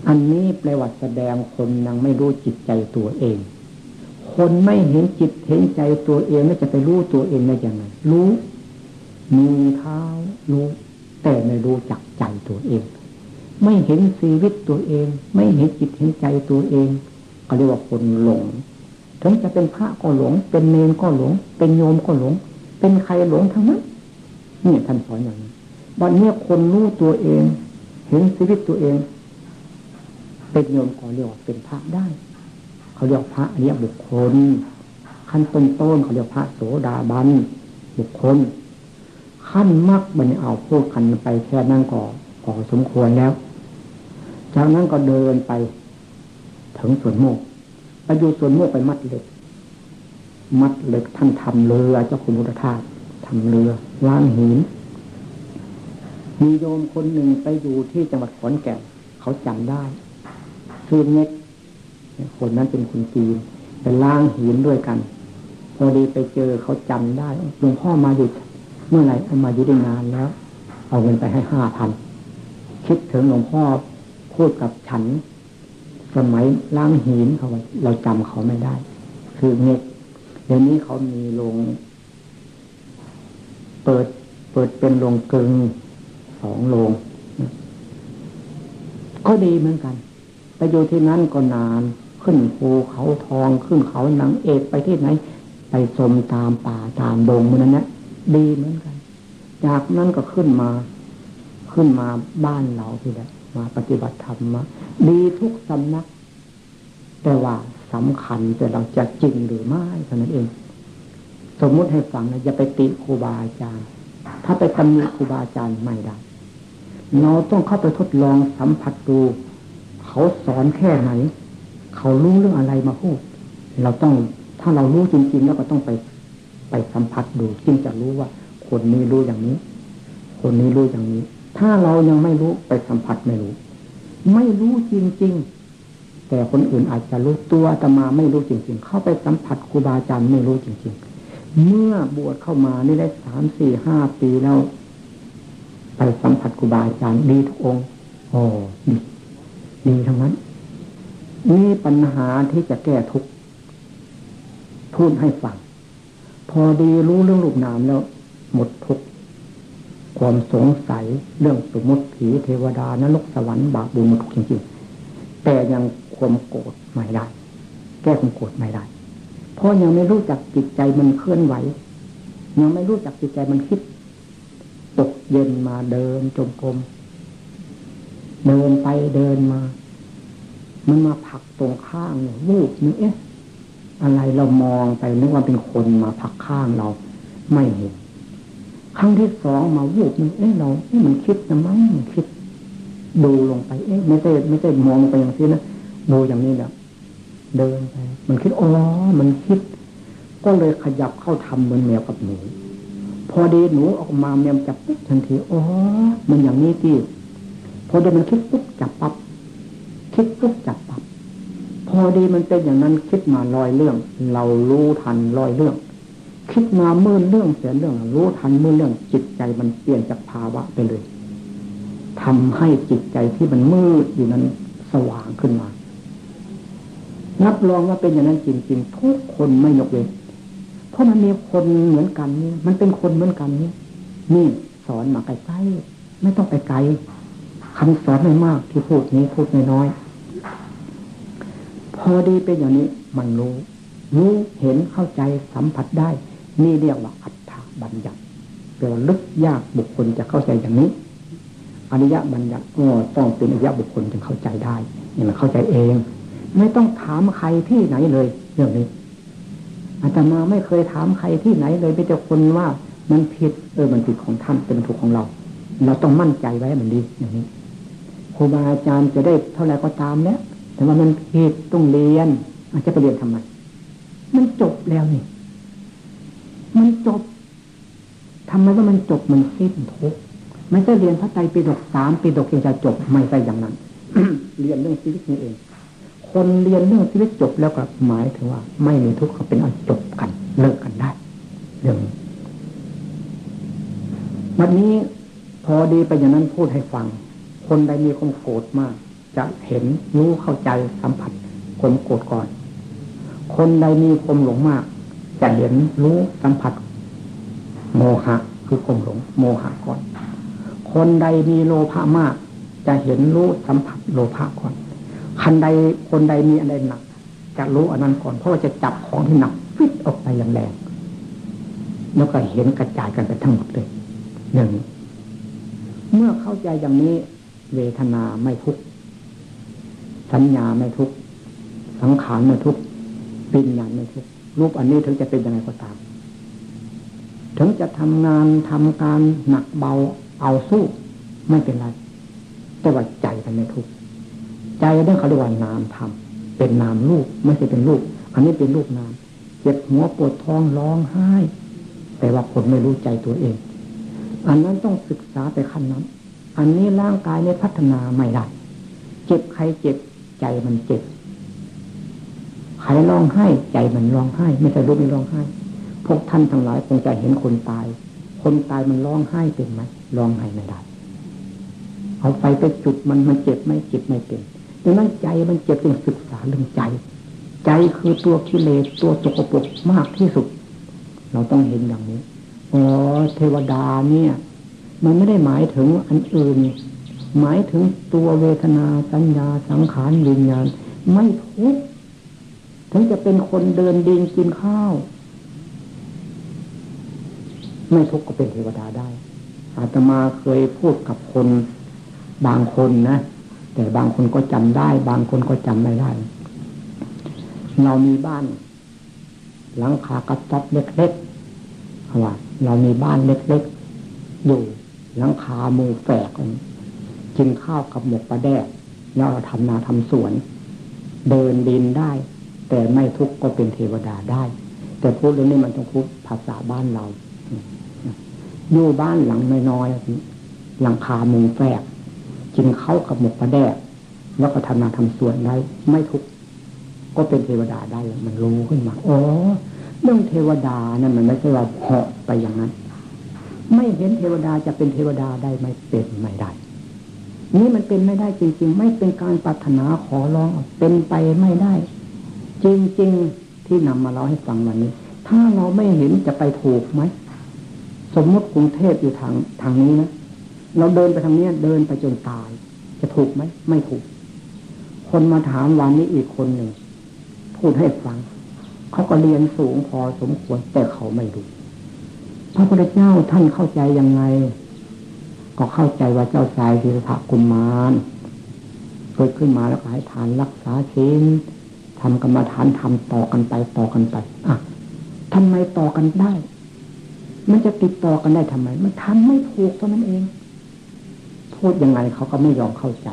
อันนี้แปลว่าแสดงคนยังไม่รู้จิตใจตัวเอง คนไม่เห็นจิตเห็นใจตัวเองแล้วจะไปรู้ตัวเองได้ยังไงรู้มีเท้ารู้ แต่ไม่รู้จักใจตัวเอง ไม่เห็นชีวิตตัวเอง ไม่เห็นจิตเห็นใจตัวเองก็เรียกว่าคนหลง ถึงจะเป็นพระก็หลง เป็นเนรก็หลง เป็นโยมก็หลง เป็นใครหลงทั้งนั้นนี่ท่านสอนอย่างนี้วันนี้คนรู้ตัวเอง เห็นชีวิตตัวเอง เป็นโยมก็เรียกว่าเป็นพระได้ เขาเรียกพระเรียกบุคคล ขั้นต้นต้นเขาเรียกพระโสดาบันบุคคล ขั้นมากมันเอาพูดกันไปแค่นั้นก็พอสมควรแล้ว จากนั้นก็เดินไปถึงสวนโมก ไปอยู่สวนโมกไปมัดเหล็ก มัดเหล็กท่านทำเรือเจ้าคุณมุทธาตุทำเรือล้างหินมีโยมคนหนึ่งไปอยู่ที่จังหวัดขอนแก่นเขาจำได้ชื่อเน็กคนนั้นเป็นคนจีนไปล้างหินด้วยกัน พอดีไปเจอเขาจำได้หลวงพ่อมาอยู่เมื่อไหร่เอามาอยู่ได้นานแล้ว เอาเงินไปให้ห้าพันคิดถึงหลวงพ่อพูดกับฉัน สมัยล้างหินเขาเราจำเขาไม่ได้ คือเงกเดี๋ยวนี้เขามีโรงเปิดเปิดเป็นโรงกึงสองโรงก็ดีเหมือนกันไปอยู่ที่นั้นก็นานขึ้นภูเขาทองขึ้นเขาหนังเอกไปที่ไหน ไปชมตามป่าตามดงมันนั้นนะดีเหมือนกัน จากนั้นก็ขึ้นมา ขึ้นมาบ้านเราทีเดียว มาปฏิบัติธรรมดีทุกสำนัก แต่ว่าสำคัญแต่เราจะจริงหรือไม่เท่านั้นเอง สมมุติให้ฟังนะอย่าไปติครูบาอาจารย์ ถ้าไปตำหนิครูบาอาจารย์ไม่ได้เราต้องเข้าไปทดลองสัมผัสดู เขาสอนแค่ไหน เขารู้เรื่องอะไรมาพูด เราต้องถ้าเรารู้จริงๆแล้วก็ต้องไปไปสัมผัสดูจึงจะรู้ว่า คนนี้รู้อย่างนี้ คนนี้รู้อย่างนี้ ถ้าเรายังไม่รู้ไปสัมผัสไม่รู้ ไม่รู้จริง ๆ แต่คนอื่นอาจจะรู้ตัวตมาไม่รู้จริง ๆ เข้าไปสัมผัสครูบาอาจารย์ไม่รู้จริง ๆ เมื่อบวชเข้ามานี่ได้สามสี่ห้าปีแล้ว ไปสัมผัสครูบาอาจารย์ดีทุกองค์โอ้ดีดีทั้งนั้นนี่ปัญหาที่จะแก้ทุกพูดให้ฟัง พอดีรู้เรื่องรูปนามแล้ว หมดทุก ความสงสัยเรื่องสมมติผีเทวดานรกสวรรค์บาปบุญมดทุกจริงๆแต่ยังความโกรธไม่ได้ แก้ความโกรธไม่ได้ เพราะยังไม่รู้จักจิตใจมันเคลื่อนไหว ยังไม่รู้จักจิตใจมันคิดตกเย็นมาเดินจมกรมเดินไปเดินมา มันมาผักตรงข้างเนี่ยวูบนึกเอ๊ะอะไรเรามองไปนึกว่าเป็นคนมาพักข้างเรา ไม่เห็น ครั้งที่สองมาวูบมันเอ๊ะเราเอ๊ะมันคิดนะมั้งคิด ดูลงไป เอ๊ะไม่ใช่ไม่ใช่มองไปอย่างนี้นะดูอย่างนี้เนี่ยเดินไป มันคิดอ๋อมันคิด ก็เลยขยับเข้าทำเหมือนแมวกับหนู พอดีหนูออกมาแมวจับปุ๊บทันทีอ๋อมันอย่างนี้ที่พอดีมันคิดปุ๊บจับปับ๊บคิดปุ๊บจับปับ๊บพอดีมันเป็นอย่างนั้นคิดมาลอยเรื่อง เรารู้ทันลอยเรื่อง คิดมาเมื่อเรื่องเสียเรื่อง รู้ทันเมื่อเรื่องจิตใจมันเปลี่ยนจากภาวะไปเลยทำให้จิตใจที่มันมืดอยู่นั้นสว่างขึ้นมา นับรองว่าเป็นอย่างนั้นจริง ๆ ทุกคนไม่ยกเว้นเพราะมันมีคนเหมือนกันนี่มันเป็นคนเหมือนกันนี่นี่สอนมาไกลๆไม่ต้องไปไกลคำสอนไม่มากที่พูดนี้พูดน้อยๆพอดีเป็นอย่างนี้มันรู้รู้เห็นเข้าใจสัมผัสได้ นี่เรียกว่าอัตถบัญญัติแปลว่าลึกยากบุคคลจะเข้าใจอย่างนี้อริยบัญญัติก็ต้องเป็นอริยบุคคลจึงเข้าใจได้นี่มันเข้าใจเอง ไม่ต้องถามใครที่ไหนเลย เรื่องนี้อาตมาไม่เคยถามใครที่ไหนเลยไม่แต่คนว่ามันผิดเออมันผิดของท่านเป็นถูกของเรา เราต้องมั่นใจไว้มันดีอย่างนี้ครูบาอาจารย์จะได้เท่าไหร่ก็ตามแล้วแต่ว่ามันผิดต้องเรียน อาจจะไปเรียนทำไมมันจบแล้วนี่ มันจบทำไมว่ามันจบมันสิ้นทุกไม่ใช่เรียนพระไตรปิฎกสามปิฎกจะจบไม่ใช่อย่างนั้นเรียนเรื่องชีวิตนี้เอง คนเรียนเรื่องชีวิตจบแล้วก็หมายถึงว่า ไม่มีทุกข์เขาเป็นอันจบกัน เลิกกันได้เรื่องวันนี้พอดีไปอย่างนั้นพูดให้ฟัง คนใดมีความโกรธมาก จะเห็นรู้เข้าใจสัมผัสความโกรธก่อน คนใดมีความหลงมาก จะเห็นรู้สัมผัส โมหะคือความหลง โมหะก่อน คนใดมีโลภะมาก จะเห็นรู้สัมผัสโลภะก่อนคันใดคนใดมีอะไรหนัก จะรู้อันนั้นก่อน เพราะจะจับของที่หนักฟิตออกไปอย่างแรงแล้วก็เห็นกระจายกันไปทั้งหมดเลยหนึ่งเมื่อเข้าใจอย่างนี้ เวทนาไม่ทุกสัญญาไม่ทุกสังขารไม่ทุกปิญญาณไม่ทุก รูปอันนี้ถึงจะเป็นยังไงก็ตาม ถึงจะทำงานทำการหนักเบาเอาสู้ไม่เป็นไร แต่ว่าใจมันไม่ทุกข์ใจนั่นเขาเรียกว่านามธรรมเป็นนามลูกไม่ใช่เป็นลูกอันนี้เป็นลูกนามเจ็บหัวปวดท้องร้องไห้ แต่ว่าคนไม่รู้ใจตัวเอง อันนั้นต้องศึกษาไปขั้นนั้น อันนี้ร่างกายเนี่ยพัฒนาไม่ได้เจ็บใครเจ็บใจมันเจ็บ รร้องไห้ใจมันร้องไห้ ไม่ใช่รู้ไม่ร้องไห้ พวกท่านทั้งหลายคงจะเห็นคนตาย คนตายมันร้องไห้เป็นไหมร้องไห้ไม่ได้เอาไฟไปจุดมันมันเจ็บไม่เจ็บไม่เป็นดังนั้นใจมันเจ็บจึงศึกษาเรื่องใจ ใจคือตัวกิเลสตัวจกปกมากที่สุด เราต้องเห็นอย่างนี้อ๋อเทวดาเนี่ย มันไม่ได้หมายถึงอันอื่นหมายถึงตัวเวทนาสัญญาสังขารวิญญาณ ไม่ทุก ถึงจะเป็นคนเดินดินกินข้าว ไม่ทุกข์ก็เป็นเทวดาได้ อาตมาเคยพูดกับคนบางคนนะ แต่บางคนก็จำได้ บางคนก็จำไม่ได้ เรามีบ้านหลังคากระต๊อบเล็กๆว่าเรามีบ้านเล็กๆอยู่หลังคามูแฝกกินข้าวกับหมกปลาแดกแล้วเราทำนาทำสวน เดินดินได้ แต่ไม่ทุกข์ก็เป็นเทวดาได้ แต่พูดเรื่องนี้มันต้องพูดภาษาบ้านเราอยู่บ้านหลังน้อยๆหลังคามุงแฝกกินเขากับหมกปลาแดกแล้วก็ทำนาทำสวนได้ ไม่ทุกก็เป็นเทวดาได้มันรู้ขึ้นมาอ๋อเรื่องเทวดานั่นมันไม่ใช่ว่าเหาะไปอย่างนั้น ไม่เห็นเทวดาจะเป็นเทวดาได้ไม่เป็นไม่ได้ นี่มันเป็นไม่ได้จริง ๆ ไม่เป็นการปรารถนาขอร้องเป็นไปไม่ได้ จริงๆที่นำมาเล่าให้ฟังวันนี้ ถ้าเราไม่เห็นจะไปถูกไหม สมมติกรุงเทพอยู่ทางทางนี้นะเราเดินไปทางนี้เดินไปจนตาย จะถูกไหมไม่ถูก คนมาถามวันนี้อีกคนหนึ่งพูดให้ฟัง เขาก็เรียนสูงพอสมควรแต่เขาไม่รู้พระพุทธเจ้าท่านเข้าใจยังไง ก็เข้าใจว่าเจ้าชายศิรธกุมารเกิดขึ้นมาแล้วก็ให้ทานรักษาศีล ทำกรรมฐานทำต่อกันไปต่อกันไป อะทำไมต่อกันได้ มันจะติดต่อกันได้ทำไม มันทำไม่ถูกเท่านั้นเอง พูดยังไงเขาก็ไม่ยอมเข้าใจ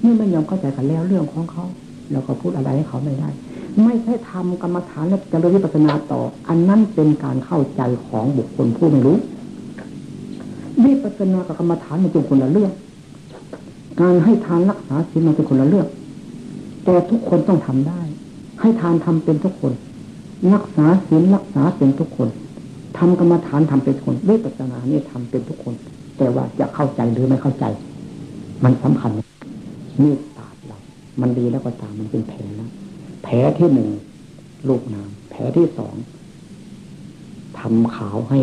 เมื่อไม่ยอมเข้าใจกันแล้วเรื่องของเขาแล้วก็พูดอะไรให้เขาไม่ได้ ไม่ใช่ทำกรรมฐานแล้วจะเริญวิปัสนาต่อ อันนั้นเป็นการเข้าใจของบุคคลผู้ไม่รู้วิปัสนากับกรรมฐานมันเป็นคนละเรื่อง การให้ทานรักษาศีลมันเป็นคนละเรื่อง แต่ทุกคนต้องทำได้ ให้ทานทำเป็นทุกคน รักษาศีลรักษาเป็นทุกคนทำกรรมฐานทำเป็นคนวิปัสสนาเนี่ยทำเป็นทุกคน แต่ว่าจะเข้าใจหรือไม่เข้าใจ มันสำคัญมีดตาดเรา มันดีแล้วก็ตามมันเป็นแผลนะแผลที่หนึ่งลูกน้ำแผลที่สองทำขาวให้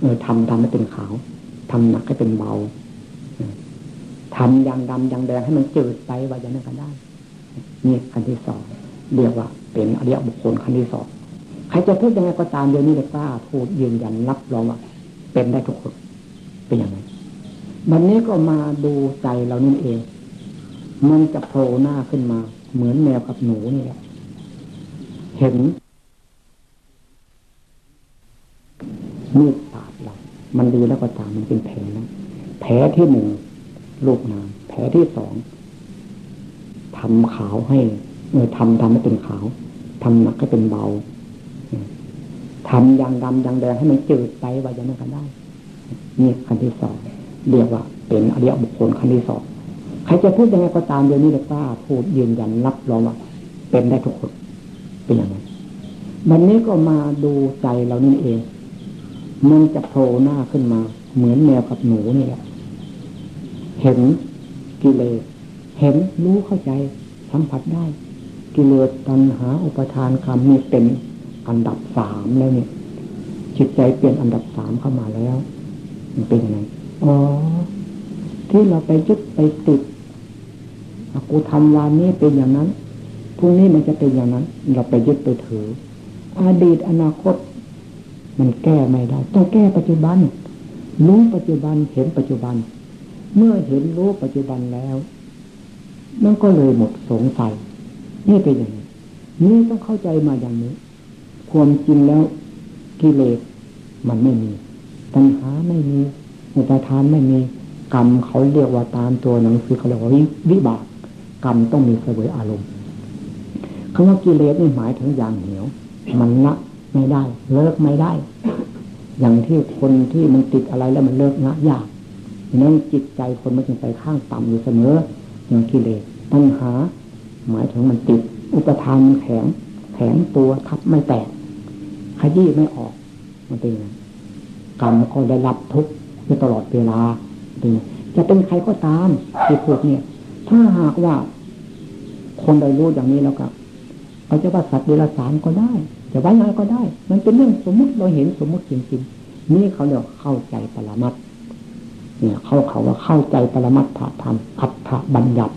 เออทำทำให้เป็นขาวทำหนักให้เป็นเบาทำยางดำยางแดงให้มันจืดไปว่าอย่างนั้นก็ได้นี่ขั้นที่สองเรียกว่า เป็นอริยบุคคลขั้นที่สองใครจะพูดยังไงก็ตามเดี๋ยวนี้เลยกล้าพูดยืนยันรับรองว่าเป็นได้ทุกคนเป็นอย่างไรวันนี้ก็มาดูใจเรานี่เอง มันจะโผล่หน้าขึ้นมา เหมือนแมวกับหนูนี่แหละเห็นมีดปาดเรา มันดีแล้วก็ตามมันเป็นแผลนะแผลที่หนึ่งลูกน้ำแผลที่สองทำขาวให้ เออทำทำให้เป็นขาวทำหนักให้เป็นเบาทำยางดำยางแดงให้มันจืดไปว่าอย่งนั้นก็ได้นี่ขั้นที่สองเรียกว่า เป็นอริยบุคคลขั้นที่สองใครจะพูดยังไงก็ตามเดี๋ยวนี้เลยกล้าพูดยืนยันรับรองว่าเป็นได้ทุกคนเป็นอย่างนั้นวันนี้ก็มาดูใจเรานี่เอง มันจะโผล่หน้าขึ้นมา เหมือนแมวกับหนูนี่แหละเห็นกิเลสเห็นรู้เข้าใจสัมผัสได้ กิเลสตัณหาอุปทานคำนี่เป็นอันดับสามแล้วเนี่ยจิตใจเปลี่ยนอันดับสามเข้ามาแล้ว มันเป็นยังไงอ๋อที่เราไปยึดไปติดกูทำวันนี้เป็นอย่างนั้นพรุ่งนี้มันจะเป็นอย่างนั้น เราไปยึดไปถืออดีตอนาคต มันแก้ไม่ได้ ต้องแก้ปัจจุบันรู้ปัจจุบันเห็นปัจจุบัน เมื่อเห็นรู้ปัจจุบันแล้ว มันก็เลยหมดสงสัย นี่เป็นอย่างนี้นี่ต้องเข้าใจมาอย่างนี้ ความจริงแล้วกิเลสมันไม่มี ตัณหาไม่มี อุปทานไม่มี กรรมเขาเรียกว่าตามตัวหนังสือเขาเรียกว่าวิบาก กรรมต้องมีเสวยอารมณ์คำว่ากิเลสนี่หมายถึงอย่างเหนียว มันละไม่ได้ เลิกไม่ได้ อย่างที่คนที่มันติดอะไรแล้วมันเลิกละยากนั้นจิตใจคนมันจึงไปข้างต่ำอยู่เสมออย่างกิเลสตัณหา หมายถึงมันติด อุปทานมันแข็ง แข็งตัวทับไม่แตก ขยี้ไม่ออก มันเป็นกรรมก็ได้รับทุกข์อยู่ตลอดเวลาเป็นจะเป็นใครก็ตามที่พูดเนี่ย ถ้าหากว่า คนใดรู้อย่างนี้แล้วก็เขาจะว่าสัตว์เดรัจฉานก็ได้ จะไว้อะไรก็ได้ มันเป็นเรื่องสมมุติเราเห็นสมมุติจริงๆนี่เขาเรียกเข้าใจปรมัตเนี่ย เขาเขาว่าเข้าใจปรมัตถธรรมอัตถบัญญัติ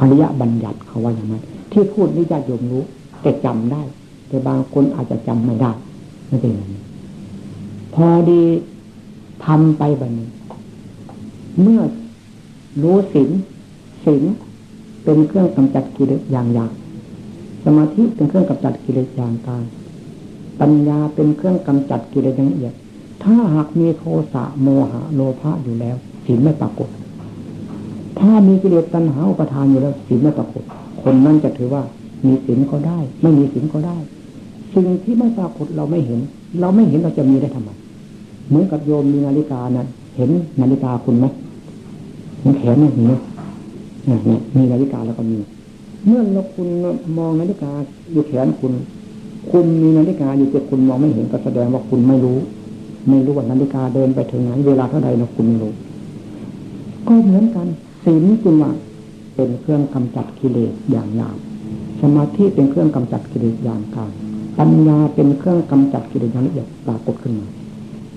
อริยบัญญัติเขาว่าอย่างนั้นที่พูดนี่ญาติโยมรู้ แต่จำได้ แต่บางคนอาจจะจำไม่ได้ไม่เป็นอย่างนี้พอดีทำไปแบบนี้ เมื่อรู้สินสินเป็นเครื่องกำจัดกิเลสอย่างยากสมาธิเป็นเครื่องกำจัดกิเลสอย่างกลางปัญญาเป็นเครื่องกำจัดกิเลสอย่างละเอียด ถ้าหากมีโทสะโมหะโลภะอยู่แล้วสินไม่ปรากฏ ถ้ามีกิเลสตัณหาอุปทานอยู่แล้วสินไม่ปรากฏคนนั้นจะถือว่ามีสินก็ได้ ไม่มีสินก็ได้สิ่งที่ไม่ปรากฏเราไม่เห็น เราไม่เห็นเราจะมีได้ทำไมเหมือนกับโยมมีนาฬิกานะเห็นนาฬิกาคุณไหมมันแขนเนี่ยเห็นไหมเนี่ยมีนาฬิกาแล้วก็มี เมื่อเราคุณมองนาฬิกาอยู่แขนคุณ คุณมีนาฬิกาอยู่แต่คุณมองไม่เห็นก็แสดงว่าคุณไม่รู้ ไม่รู้ว่านาฬิกาเดินไปถึงไหนเวลาเท่าใดนะคุณไม่รู้ ก็เหมือนกัน ศีลคุณว่าเป็นเครื่องกำจัดกิเลสอย่างหยาบสมาธิเป็นเครื่องกำจัดกิเลสอย่างกลางปัญญาเป็นเครื่องกำจัดกิเลสอย่างละเอียดปรากฏขึ้นมา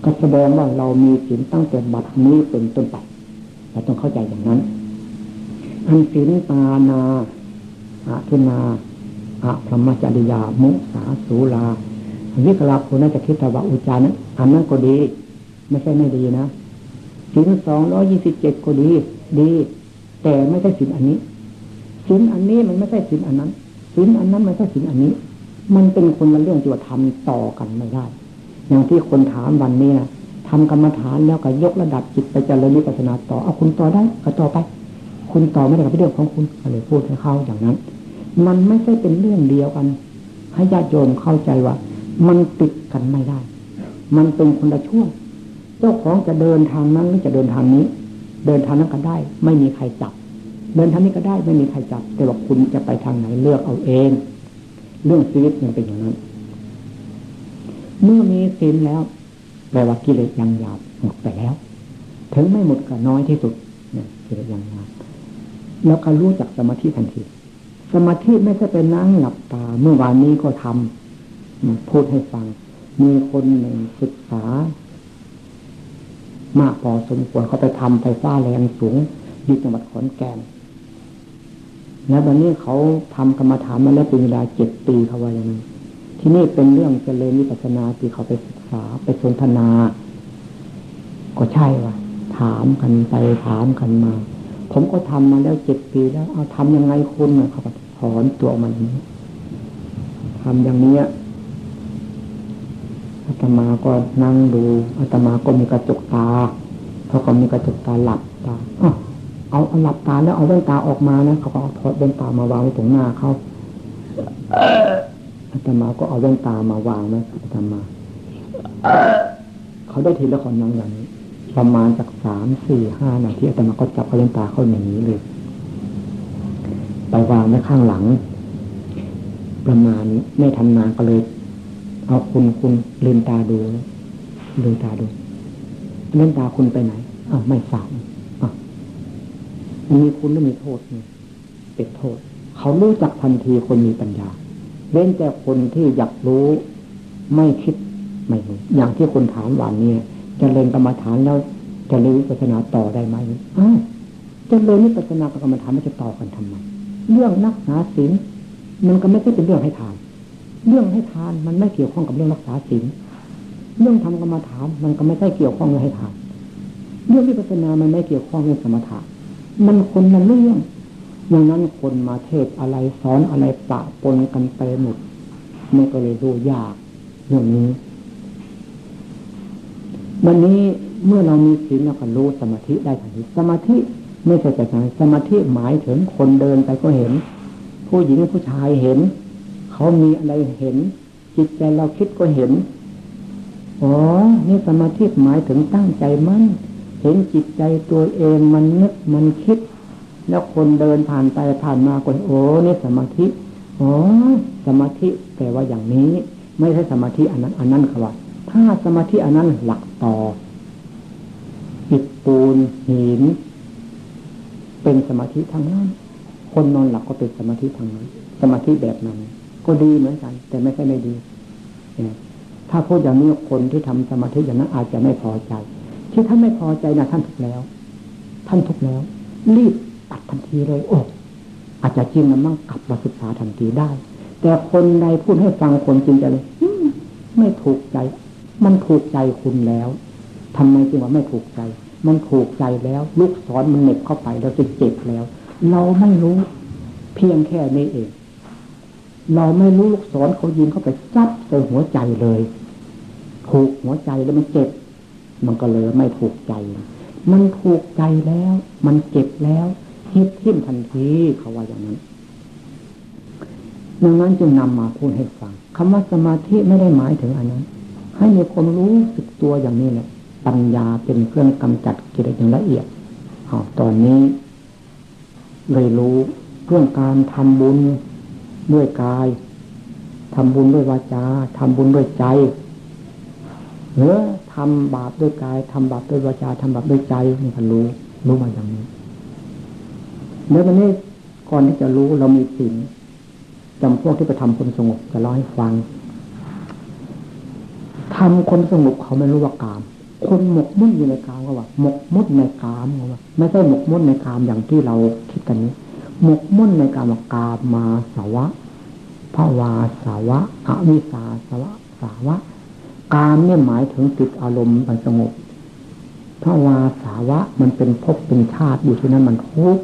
ก็แสดงว่าเรามีศีลตั้งแต่บัดนี้เป็นต้นไปเราต้องเข้าใจอย่างนั้น อันศีลตานาอาทุนาอะพรหมจริยา มุสาสูลาวิกลาภูน่าจะคิดแต่ว่าอุจานั้นอันนั้นก็ดี ไม่ใช่ไม่ดีนะศีลสองร้อยี่สิบเจ็ดก็ดี ดี แต่ไม่ใช่ศีลอันนี้ศีลอันนี้มันไม่ใช่ศีลอันนั้นศีลอันนั้นไม่ใช่ศีลอันนี้ มันเป็นคนละเรื่องที่ว่าทำต่อกันไม่ได้ อย่างที่คนถามวันนี้นะทำกรรมฐานแล้วก็ยกระดับจิตไปเจริญวิปัสสนาต่อเอาคุณต่อได้ก็ต่อไป คุณต่อไม่ได้กับเรื่องของคุณอะไรพูดให้เขาอย่างนั้น มันไม่ใช่เป็นเรื่องเดียวกันให้ญาติโยมเข้าใจว่า มันติดกันไม่ได้ มันเป็นคนละช่วง เจ้าของจะเดินทางนั้นหรือจะเดินทางนี้ เดินทางนั้นก็ได้ ไม่มีใครจับ เดินทางนี้ก็ได้ไม่มีใครจับ แต่ว่าคุณจะไปทางไหนเลือกเอาเอง เรื่องชีวิตมันเป็นอย่างนั้น เมื่อมีศีลแล้วแปลว่ากิเลสยังหยาบหมดไปแล้ว ถึงไม่หมดก็น้อยที่สุดเนี่ยกิเลสยังหยาบแล้วก็รู้จักสมาธิทันที สมาธิไม่ใช่เป็นนั่งหลับตา เมื่อวานนี้ก็ทำพูดให้ฟัง มีคนหนึ่งศึกษา มากพอสมควรเขาไปทำไฟฟ้าแรงสูงยู่จังหวัดขอนแก่นแล้ววันนี้เขาทำกรรมฐานมาแล้วเป็นเวลาเจ็ดปีเขาว่าอย่างนี้ที่นี่เป็นเรื่องเจริญวิปัสนาที่เขาไปศึกษาไปสนทนา ก็ใช่ว่าถามกันไปถามกันมา ผมก็ทำมาแล้วเจ็ดปีแล้ว เอาทำยังไงคุณเขาก็ถอนตัวมันทำอย่างเนี้ย อาตมาก็นั่งดูอาตมาก็มีกระจกตาเขาก็มีกระจกตาหลับตาเอาเอาหลับตาแล้วเอาแว่นตาออกมานะเขาก็เอาถอดแว่นตามาวางไว้ตรงหน้าเขาอาตมาก็เอาแว่นตามาวางนะอาตมาเขาได้ทีละคนนั่งอย่างนี้ ประมาณจากสามสี่ห้านาทีอาตมาก็จับเอาแว่นตาเข้าอย่างนี้เลยไปวางไว้ข้างหลัง ประมาณไม่ทันนานก็เลย เอาคุณคุณลืมตาดูลืมตาดูเล่นตาคุณไปไหนอ้าวไม่ทราบอะมีคุณหรือมีโทษนี่เป็นโทษ เขารู้จักทันทีคนมีปัญญาเว้นแต่คนที่อยากรู้ ไม่คิดไม่รู้อย่างที่คนถามวันนี้จะเรียนกรรมฐานแล้วจะเรียนวิปัสนาต่อได้ไหมอ้าวจะเรียนวิปัสนากับกรรมฐานมันจะต่อกันทำไมเรื่องนักษาศีลมันก็ไม่ใช่เป็นเรื่องให้ทาน เรื่องให้ทานมันไม่เกี่ยวข้องกับเรื่องรักษาศีลเรื่องทำกรรมฐานมันก็ไม่ใช่เกี่ยวข้องกับให้ทานเรื่องวิปัสนามันไม่เกี่ยวข้องกับสมถะมันคนละเรื่องอย่างนั้นคนมาเทศอะไรสอนอะไรปะปนกันไปหมดมันก็เลยรู้ยากเรื่องนี้ วันนี้เมื่อเรามีศีลเราก็รู้สมาธิได้ทันทีสมาธิไม่ใช่แต่ไหนสมาธิหมายถึงคนเดินไปก็เห็น ผู้หญิงผู้ชายเห็น เขามีอะไรเห็น จิตใจเราคิดก็เห็นอ๋อนี่สมาธิหมายถึงตั้งใจมั่นเห็นจิตใจตัวเองมันนึกมันคิด แล้วคนเดินผ่านไปผ่านมาคนโอ้นี่สมาธิอ๋อสมาธิแปลว่าอย่างนี้ ไม่ใช่สมาธิอันนั้น อันนั้นค่ะว่าถ้าสมาธิอันนั้นหลักต่ออิฐปูนหิน เป็นสมาธิทางนั้น คนนอนหลับก็เป็นสมาธิทางนั้น สมาธิแบบนั้น ก็ดีเหมือนกัน แต่ไม่ใช่ไม่ดีถ้าพูดอย่างนี้คนที่ทำสมาธิอย่างนั้นอาจจะไม่พอใจ ที่ท่านไม่พอใจนะท่านทุกแล้ว ท่านทุกแล้ว รีบตัดทันทีเลยโอ้อาจจะจริงนะมั่งกลับมาศึกษาทันทีได้ แต่คนใดพูดให้ฟังคนจริงจะเลยไม่ถูกใจ มันถูกใจคุณแล้วทำไมจึงว่าไม่ถูกใจ มันถูกใจแล้ว ลูกศรมันเหน็บเข้าไปแล้วจะเจ็บแล้ว เราไม่รู้ เพียงแค่นี้เอง เราไม่รู้ลูกศรเขายิงเข้าไปจับใส่หัวใจเลยถูกหัวใจแล้วมันเจ็บ มันก็เลยไม่ถูกใจ มันถูกใจแล้ว มันเจ็บแล้วคิดทิ้มทันทีเขาว่าอย่างนั้นดังนั้นจึงนำมาพูดให้ฟังคำว่าสมาธิไม่ได้หมายถึงอันนั้น ให้มีความรู้สึกตัวอย่างนี้แหละปัญญาเป็นเครื่องกำจัดกิเลสอย่างละเอียดเอาตอนนี้เลยรู้เรื่องการทำบุญ ด้วยกายทำบุญด้วยวาจาทำบุญด้วยใจเนื้อทำบาปด้วยกายทำบาปด้วยวาจาทำบาปด้วยใจนี่ก็รู้รู้มาอย่างนี้เมื่อวันนี้ก่อนที่จะรู้เรามีศีลจำพวกที่ไปทำคนสงบจะเล่าให้ฟังทำคนสงบเขาไม่รู้ว่ากาม คนหมกมุ่นอยู่ในกามก็ว่า หมกมุ่นในกามเขาว่า ไม่ใช่หมกมุ่นในกามอย่างที่เราคิดกันนี้ หมกมุ่นในกามกามมาสาวะภาวาสาวะอวิสาสาวะ สาวะ กามเนี่ยหมายถึงติดอารมณ์มันสงบภาวาสาวะมันเป็นภพเป็นชาติอยู่ที่นั้นมันทุกข์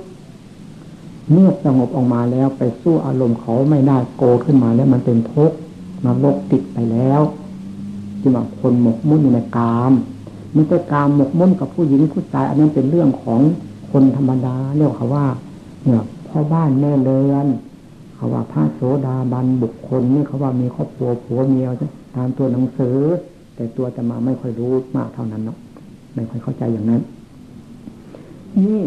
เมื่อสงบออกมาแล้วไปสู้อารมณ์เขาไม่ได้โกขึ้นมาแล้วมันเป็นทุกข์มาลบติดไปแล้วจึงว่าคนหมกมุ่นอยู่ในกามมันจะกามหมกมุ่นกับผู้หญิงผู้ชาย อันนั้นเป็นเรื่องของคนธรรมดาเรียกเขาว่าเนี่ย พ่อบ้านแม่เรือนเขาเขาว่าพระโสดาบันบุคคลนี่เขาว่ามีครอบครัวผัวเมียตามตัวหนังสือ แต่ตัวจะมาไม่ค่อยรู้มากเท่านั้นเนาะไม่ค่อยเข้าใจอย่างนั้น นี่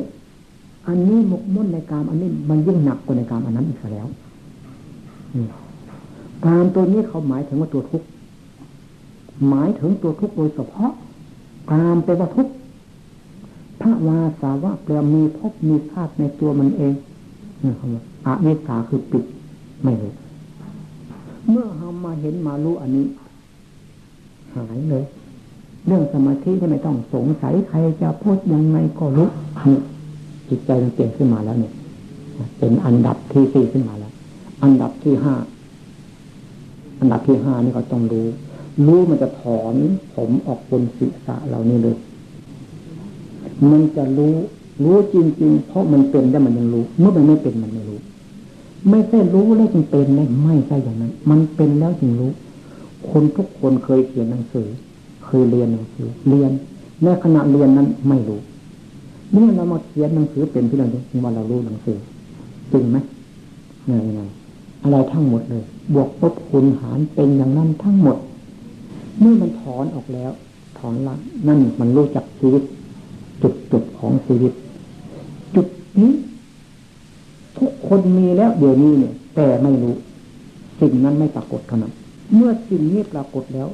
อันนี้มกมุ่นในการอันนี้มันยิ่งหนักกว่าในการอันนั้นอีกแล้วการตัวนี้เขาหมายถึงว่าตัวทุกข์หมายถึงตัวทุกข์โดยเฉพาะกามเป็นว่าทุกข์พระวาสาวะแปลมีพบมีชาติในตัวมันเอง นี่คำว่าอาเมตตาคือปิดไม่รู้เมื่อเรามาเห็นมารู้อันนี้ หายเลย เรื่องสมาธิที่ไม่ต้องสงสัยใครจะพูดยังไงก็รู้นี่จิตใจมันเปลี่ยนขึ้นมาแล้วเนี่ย เป็นอันดับที่สี่ขึ้นมาแล้ว อันดับที่ห้าอันดับที่ห้านี่ก็ต้องรู้ รู้มันจะถอนผมออกบนศีรษะเรานี่เลย มันจะรู้ รู้จริงๆ เพราะมันเป็นได้มันยังรู้ เมื่อมันไม่เป็นมันไม่รู้ ไม่ใช่รู้แล้วจึงเป็นไม่ไม่ใช่อย่างนั้น มันเป็นแล้วจึงรู้ คนทุกคนเคยเขียนหนังสือ เคยเรียนหนังสือ เรียนในขณะเรียนนั้นไม่รู้เมื่อเรามาเขียนหนังสือเป็นที่เราจึงว่าเรารู้หนังสือจริงไหมเนี่ยไงอะไรทั้งหมดเลย บวกลบคูณหารเป็นอย่างนั้นทั้งหมด เมื่อมันถอนออกแล้ว ถอนละนั่นมันรู้จักชีวิตจุดจุดของชีวิต ทุกคนมีแล้วเดี๋ยวนี้เนี่ย แต่ไม่รู้ สิ่งนั้นไม่ปรากฏเท่านั้นเมื่อสิ่งนี้ปรากฏแล้ว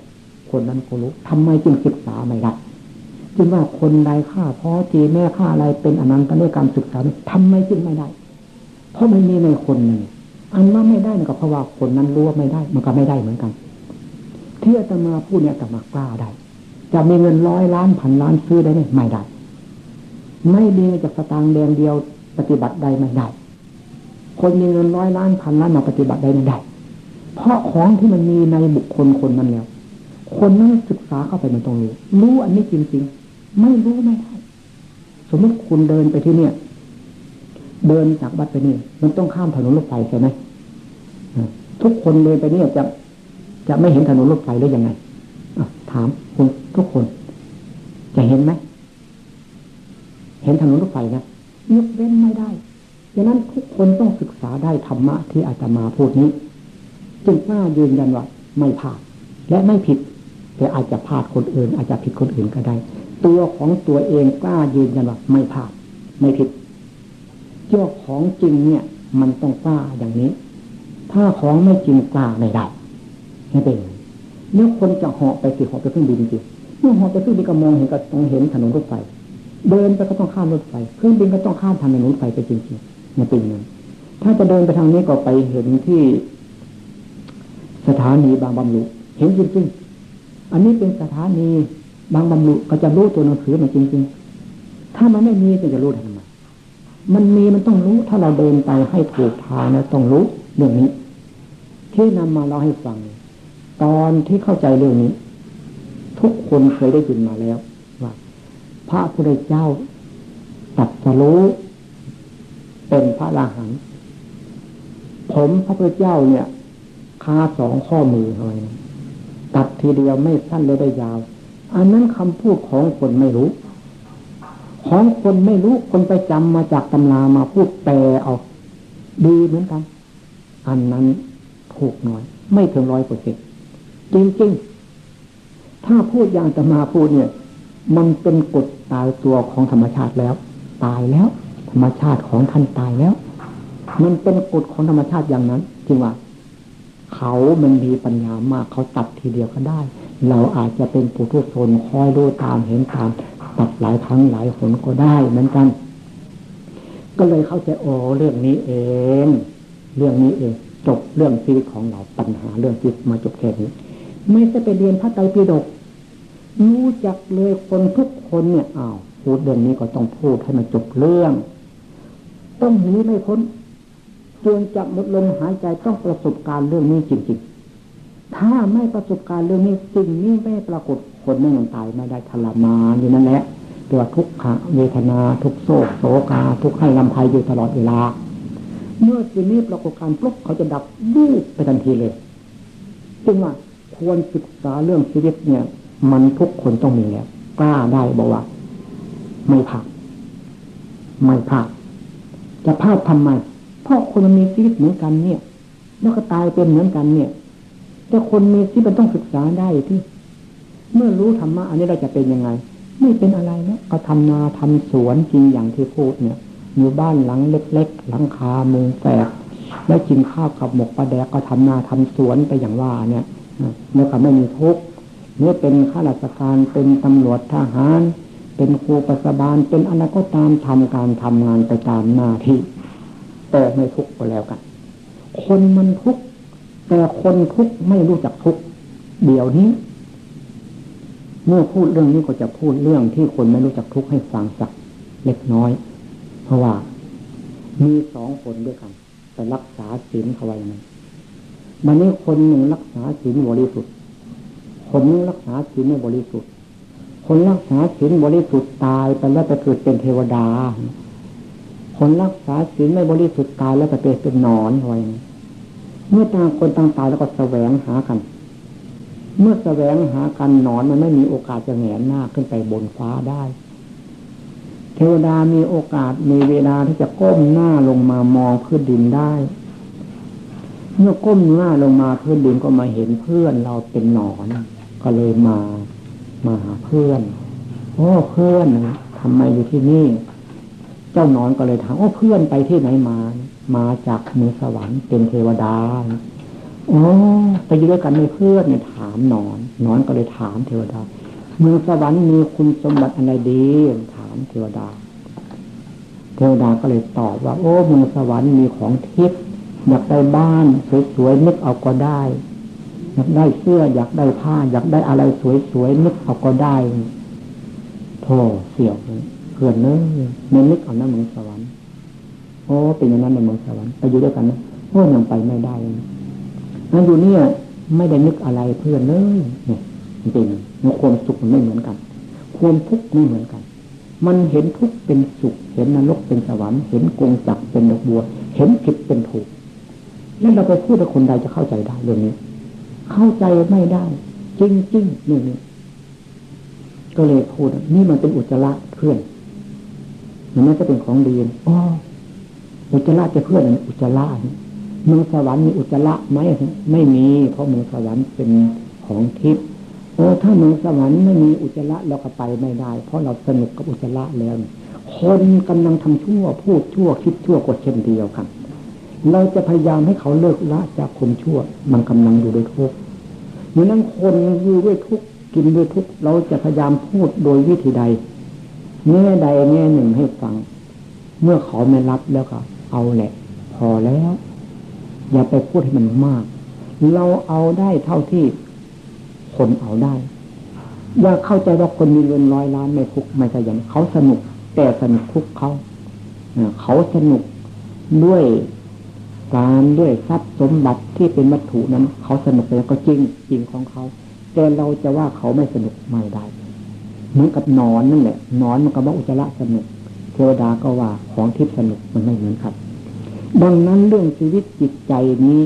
คนนั้นก็รู้ทำไมจึงศึกษาไม่ได้จึงว่าคนใดฆ่าพ่อจีแม่ฆ่าอะไรเป็นอนันต์ในการศึกษาทำไมจึงไม่ได้ เพราะมันมีในคนหนึ่งอันว่าไม่ได้ก็เพราะว่าคนนั้นรู้ว่าไม่ได้ มันก็ไม่ได้เหมือนกันที่อาตมาพูดเนี่ยอาตมากล้าได้ จะมีเงินร้อยล้านพันล้านซื้อได้ไหมไม่ได้ ไม่ดีจากสตางค์แดงเดียวปฏิบัติได้ไม่ได้คนมีเงินร้อยล้านพันล้านมาปฏิบัติได้ไม่ได้ เพราะของที่มันมีในบุคคลคนนั้นแล้ว คนนั้นศึกษาเข้าไปมันตรงนี้ รู้อันนี้จริงๆไม่รู้ไม่ได้ สมมติคุณเดินไปที่เนี่ย เดินจากบัดไปนี่มันต้องข้ามถนนรถไฟใช่ไหมทุกคนเดินไปเนี่ยจะจะไม่เห็นถนนรถไฟได้ยังไงถามคุณทุกคน จะเห็นไหม เห็นถนนรถไฟนะยกเว้นไม่ได้ดังนั้นทุกคนต้องศึกษาได้ธรรมะที่อาจจะมาพูดนี้ จึงกล้ายืนยันว่าไม่พลาดและไม่ผิด แต่อาจจะพลาดคนอื่น อาจจะผิดคนอื่นก็ได้ ตัวของตัวเองกล้ายืนยันว่าไม่พลาดไม่ผิดเจ้าของจริงเนี่ย มันต้องกล้าอย่างนี้ ถ้าของไม่จริงกล้าไม่ได้ไม่เป็นเมื่อคนจะเหาะไปสิเหาะไปเครื่องบินจริงเมื่อเหาะไปเครื่องบินก็มองเห็นก็ต้องเห็นถนนรถไฟ เดินไปก็ต้องข้ามรถไฟเครื่องบินก็ต้องข้ามถนนรถไฟไปจริงๆในปีนั้นถ้าจะเดินไปทางนี้ก็ไปเห็นที่สถานีบางบำรุเห็นจริงๆอันนี้เป็นสถานีบางบำรุก็จะรู้ตัวหนังสือมันจริงๆ ถ้ามันไม่มีจะจะรู้ทำไมมันมีมันต้องรู้ถ้าเราเดินไปให้ถูกทางนะต้องรู้เรื่องนี้ ที่นำมาเราให้ฟัง ตอนที่เข้าใจเรื่องนี้ ทุกคนเคยได้ยินมาแล้ว พระพุทธเจ้าตัดสรู้เป็นพระราหันผมพระพุทธเจ้าเนี่ยคาสองข้อมืออะไรตัดทีเดียวไม่สั้นเลยได้ยาว อันนั้นคำพูดของคนไม่รู้ ของคนไม่รู้คนไปจำมาจากตำรามาพูดแปลเอาดีเหมือนกัน อันนั้นถูกน้อย ไม่ถึงร้อยเปอร์เซ็นต์จริงๆ ถ้าพูดอย่างตมาพูดเนี่ย มันเป็นกฎตายตัวของธรรมชาติแล้ว ตายแล้ว ธรรมชาติของท่านตายแล้ว มันเป็นกฎของธรรมชาติอย่างนั้นจริงว่า เขามันมีปัญญามากเขาตัดทีเดียวก็ได้ เราอาจจะเป็นปุถุชนคอยดูตามเห็นตาม ตัดหลายครั้งหลายหนก็ได้เหมือนกัน ก็เลยเข้าใจโอ้เรื่องนี้เอง เรื่องนี้เอง จบเรื่องชีวิตของเราปัญหาเรื่องชีวิตมาจบแค่นี้ไม่ใช่ไปเรียนพระไตรปิฎก รู้จักเลยคนทุกคนเนี่ยอ้าวพูดเรื่องนี้ก็ต้องพูดให้มันจบเรื่อง ต้องหนีไม่พ้นจนจะหมดลมหายใจต้องประสบการณ์เรื่องนี้จริงๆ ถ้าไม่ประสบการณ์เรื่องนี้สิ่งนี้ไม่ปรากฏคนไม่ยังตายไม่ได้ทรมานอยู่นั่นแหละตัวทุกขเวทนาทุกโศกโศกา ทุกให้ลำพายอยู่ตลอดเวลา เมื่อสิ่งนี้ปรากฏการปุ๊บเขาจะดับรูไปทันทีเลย จึงว่าควรศึกษาเรื่องชีวิตเนี่ย มันทุกคนต้องมีแล้วกล้าได้บอกว่า ไม่พลาดไม่พลาดจะพลาดทำไม เพราะคนมันมีชีวิตเหมือนกันเนี่ย แล้วก็ตายเป็นเหมือนกันเนี่ย แต่คนมีที่มันต้องศึกษาได้ที่ เมื่อรู้ธรรมะอันนี้เราจะเป็นยังไง ไม่เป็นอะไรนะก็ทำนาทำสวนจริงอย่างที่พูดเนี่ยอยู่บ้านหลังเล็กๆ หลังคามุงแฝกแล้วกินข้าวกับหมกปลาแดกก็ทำนาทำสวนไปอย่างว่าเนี่ยเมื่อก็ไม่มีทุกข์ เมื่อเป็นข้าราชการเป็นตำรวจทหาร เป็นครูประสบาลเป็นอะไรก็ตามทำการทำงานไปตามหน้าที่แต่ไม่ทุกข์ก็แล้วกัน คนมันทุกข์แต่คนทุกข์ไม่รู้จักทุกข์เดี๋ยวนี้ เมื่อพูดเรื่องนี้ก็จะพูดเรื่องที่คนไม่รู้จักทุกข์ให้ฟังสักเล็กน้อย เพราะว่า มีสองคนด้วยกันแต่รักษาศีลเขาไว้นั้นมันนี้คนหนึ่งรักษาศีลบริสุทธิ์ คนนึงรักษาศีลไม่บริสุทธิ์ คนรักษาศีลบริสุทธิ์ตายไปแล้วไปเกิดเป็นเทวดา คนรักษาศีลไม่บริสุทธิ์ตายแล้วไปเป็นเป็นนอนไว้เมื่อต่างคนต่างตายแล้วก็แสวงหากัน เมื่อแสวงหากันนอนมันไม่มีโอกาสจะแหงนหน้าขึ้นไปบนฟ้าได้ เทวดามีโอกาสมีเวลาที่จะก้มหน้าลงมามองพื้นดินได้เมื่อก้มหน้าลงมาพื้นดินก็มาเห็นเพื่อนเราเป็นหนอน ก็เลยมามาหาเพื่อนโอ้เพื่อนทำไมอยู่ที่นี่ เจ้านอนก็เลยถามโอ้เพื่อนไปที่ไหนมา มาจากเมืองสวรรค์เป็นเทวดาอ๋อไปอยู่ด้วยกันในเพื่อนเนี่ยถามนอนนอนก็เลยถามเทวดา เมืองสวรรค์มีคุณสมบัติอะไรดีถามเทวดา เทวดาก็เลยตอบว่า โอ้เมืองสวรรค์มีของทิพย์อยากได้บ้านสวยๆนึกเอาก็ได้ อยากได้เสื้อ อยากได้ผ้า อยากได้อะไรสวยๆนึกเอาก็ได้โธ่เสียวเพื่อนเนอะมันนึกเอาหน้าเมืองสวรรค์โอ้เป็นอย่างนั้นในเมืองสวรรค์ไปอยู่ด้วยกันนะโอ้ยังไปไม่ได้นั่นอยู่เนี่ย ไม่ได้นึกอะไรเพื่อนเลยเนี่ยจริงๆความสุขมันไม่เหมือนกัน ความทุกข์ไม่เหมือนกัน มันเห็นทุกข์เป็นสุข เห็นนรกเป็นสวรรค์ เห็นกงจักเป็นดอกบัว เห็นผิดเป็นถูกนั่นเราไปพูดกับคนใดจะเข้าใจได้เรื่องนี้ เข้าใจไม่ได้ จริงจริงนี่นี่ก็เลยพูดนี่มันเป็นอุจจาระเพื่อนมันไม่จะเป็นของดีอ๋ออุจจาระจะเพื่อนอุจจาระเมืองสวรรค์มีอุจจาระไหมไม่มี เพราะเมืองสวรรค์เป็นของทิพย์โอ้ถ้าเมืองสวรรค์ไม่มีอุจจาระเราก็ไปไม่ได้ เพราะเราสนุกกับอุจจาระแล้ว คนกำลังทำชั่วพูดชั่วคิดชั่วก็เช่นเดียวกัน เราจะพยายามให้เขาเลิกละจากคนชั่ว มันกำลังอยู่ด้วยทุกข์เมื่อนั้นคนอยู่ด้วยทุกข์กินด้วยทุกข์เราจะพยายามพูดโดยวิธีใดแง่ใดแง่หนึ่งให้ฟัง เมื่อเขาไม่รับแล้วก็เอาแหละ พอแล้ว อย่าไปพูดให้มันมาก เราเอาได้เท่าที่คนเอาได้ อย่าเข้าใจว่าคนมีเงินร้อยล้านไม่ทุกไม่ขยันเขาสนุก แต่สนุกทุกเขาเขาสนุกด้วย การด้วยทรัพย์สมบัติที่เป็นวัตถุนั้น เขาสนุกแล้วก็จริงจริงของเขา แต่เราจะว่าเขาไม่สนุกไม่ได้เหมือนกับนอนนั่นแหละนอนมันก็ว่าอุจจาระสนุก เทวดาก็ว่าของทิพย์สนุกมันไม่เหมือนครับดังนั้นเรื่องชีวิตจิตใจนี้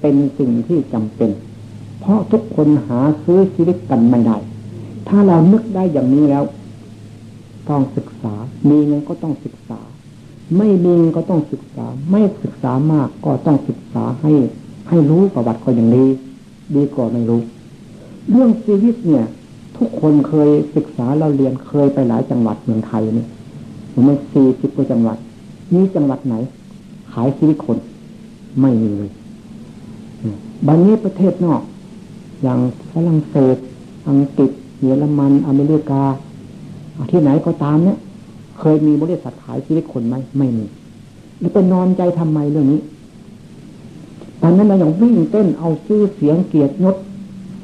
เป็นสิ่งที่จำเป็น เพราะทุกคนหาซื้อชีวิตกันไม่ได้ ถ้าเรานึกได้อย่างนี้แล้ว ต้องศึกษา มีเงินก็ต้องศึกษา ไม่มีก็ต้องศึกษา ไม่ศึกษามากก็ต้องศึกษาให้ ให้รู้ประวัติคนอย่างนี้ ดีกว่าไม่รู้ เรื่องชีวิตเนี่ย ทุกคนเคยศึกษาเราเรียนเคยไปหลายจังหวัดเมืองไทยเนี่ผมไม่สี่สิบกว่าจังหวัดนี่จังหวัดไหน ขายชีวิตคน ไม่มีเลยบันนี้ประเทศนอก อย่างฝรั่งเศส อังกฤษเยอรมัน อเมริกาที่ไหนก็ตามเนี่ย เคยมีบริษัทขายชีวิตคนไหมไม่มีแล้วไปนอนใจทำไมเรื่องนี้ตอนนั้นเราอย่างวิ่งเต้นเอาชื่อเสียงเกียรติยศ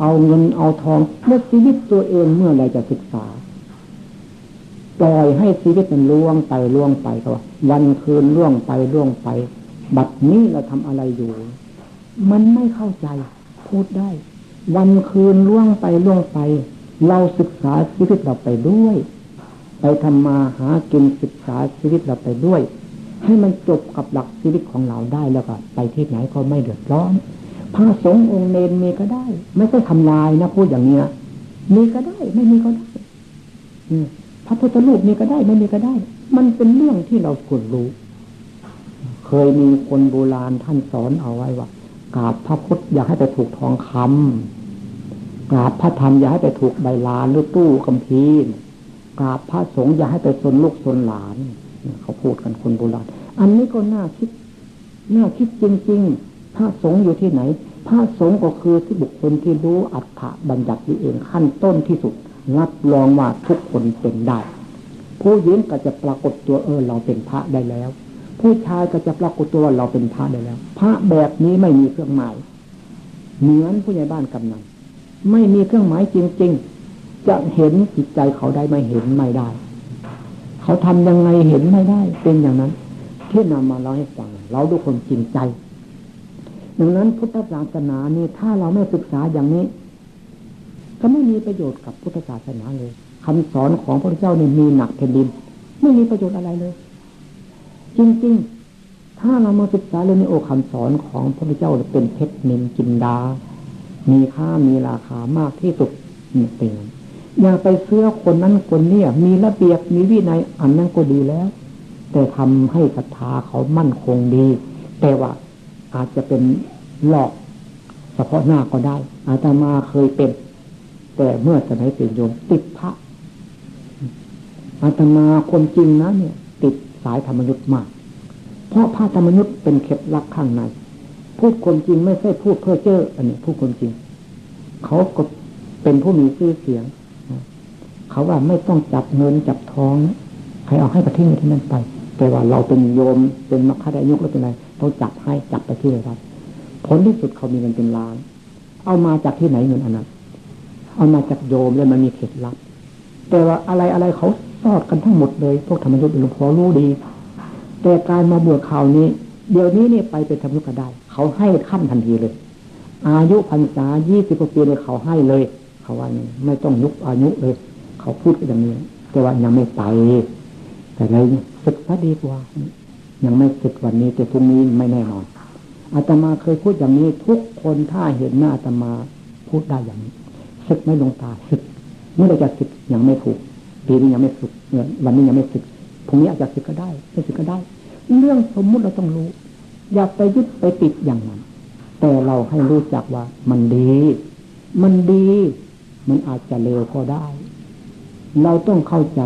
เอาเงินเอาทองเมื่อชีวิตตัวเองเมื่อไรจะศึกษาปล่อยให้ชีวิตมันล่วงไปล่วงไปก็ว่าวันคืนล่วงไปล่วงไป บัดนี้เราทำอะไรอยู่ มันไม่เข้าใจ พูดได้ วันคืนล่วงไปล่วงไป เราศึกษาชีวิตเราไปด้วย ไปทำมาหากินศึกษาชีวิตเราไปด้วย ให้มันจบกับหลักชีวิตของเราได้แล้วก็ไปที่ไหนก็ไม่เดือดร้อนพระสงฆ์องค์เนรมีก็ได้ ไม่ใช่ทำลายนะพูดอย่างนี้นะมีก็ได้ ไม่มีก็ได้พระพุทธรูปมีก็ได้ ไม่มีก็ได้ มันเป็นเรื่องที่เราควรรู้ เคยมีคนโบราณท่านสอนเอาไว้ว่ากราบพระพุทธอย่าให้ไปถูกทองคำกราบพระธรรมอย่าให้ไปถูกใบลานหรือตู้กัมพี กราบพระสงฆ์อย่าให้ไปสนลูกสนหลาน เขาพูดกันคนโบราณอันนี้ก็น่าคิดน่าคิดจริง ๆ พระสงฆ์อยู่ที่ไหน พระสงฆ์ก็คือที่บุคคลที่รู้อัตถะบัญญัติเองขั้นต้นที่สุด รับรองว่าทุกคนเป็นได้ ผู้หญิงก็จะปรากฏตัวเออเราเป็นพระได้แล้ว ผู้ชายก็จะปรากฏตัวว่าเราเป็นพระได้แล้ว พระแบบนี้ไม่มีเครื่องหมาย เหมือนผู้ใหญ่บ้านกำนันไม่มีเครื่องหมายจริง ๆ จะเห็นจิตใจเขาได้ไม่เห็นไม่ได้ เขาทำยังไงเห็นไม่ได้ เป็นอย่างนั้น ที่นำมาเล่าให้ฟังเราดูคนจริงใจ ดังนั้นพุทธศาสนานี่ถ้าเราไม่ศึกษาอย่างนี้ ก็ไม่มีประโยชน์กับพุทธศาสนาเลยคำสอนของพระเจ้าเนี่ยมีหนักแผ่นดิน ไม่มีประโยชน์อะไรเลย จริงๆ ถ้าเรามาศึกษาเรื่องนี้โอคำสอนของพระเจ้าเป็นเพชรนินจินดา มีค่ามีราคามากที่สุดนี่เป็น อย่าไปเสื้อคนนั้นคนนี้มีระเบียบมีวินัยอันนั้นก็ดีแล้ว แต่ทำให้ศรัทธาเขามั่นคงดี แต่ว่าอาจจะเป็นหลอกเฉพาะหน้าก็ได้ อาตมาเคยเป็น แต่เมื่อสมัยเป็นโยมติดพระ อาตมาคนจริงนะเนี่ย ติดสายธรรมยุทธ์มาก เพราะพระธรรมยุทธ์เป็นเคล็ดลับข้างใน พูดคนจริงไม่ใช่พูดเพื่อเจ้ออันนี้พูดคนจริง เขาก็เป็นผู้มีชื่อเสียง เขาว่าไม่ต้องจับเงินจับทองใครเอาให้ประเทศที่นั่นไป แต่ว่าเราเป็นโยมเป็นมัคคะไดยุกแล้วเป็นอะไรเขาจับให้จับไปที่ไหนครับผลที่สุดเขามีเงินเป็นล้าน เอามาจากที่ไหนเงินอันนั้นเอามาจากโยมแล้วมันมีเคล็ดลับ แต่ว่าอะไรอะไรเขาสอดกันทั้งหมดเลย พวกธรรมยุทธ์หลวงพ่อรู้ดี แต่การมาบวชข่าวนี้ เดี๋ยวนี้นี่ไปเป็นธรรมยุทธ์ก็ได้ เขาให้ขั้นทันทีเลย อายุพรรษายี่สิบกว่าปีเลยเขาให้เลย เขาว่านี่ไม่ต้องยุกอายุเลย เขาพูดกันอย่างนี้ แต่ว่ายังไม่ไป แต่ในศึกษาดีกว่า ยังไม่สึกวันนี้ แต่พรุ่งนี้ไม่แน่นอนอาตมาเคยพูดอย่างนี้ ทุกคนถ้าเห็นหน้าอาตมาพูดได้อย่างนี้สึกไม่ลงตาสึกเมื่อไรจะสึกยังไม่ถูกปีนี้ยังไม่สึกวันนี้ยังไม่สึกพรุ่งนี้อาจจะสึกก็ได้ไม่สึกก็ได้ เรื่องสมมุติเราต้องรู้ อย่าไปยึดไปติดอย่างนั้น แต่เราให้รู้จักว่ามันดี มันดี มันอาจจะเลวก็ได้ เราต้องเข้าใจ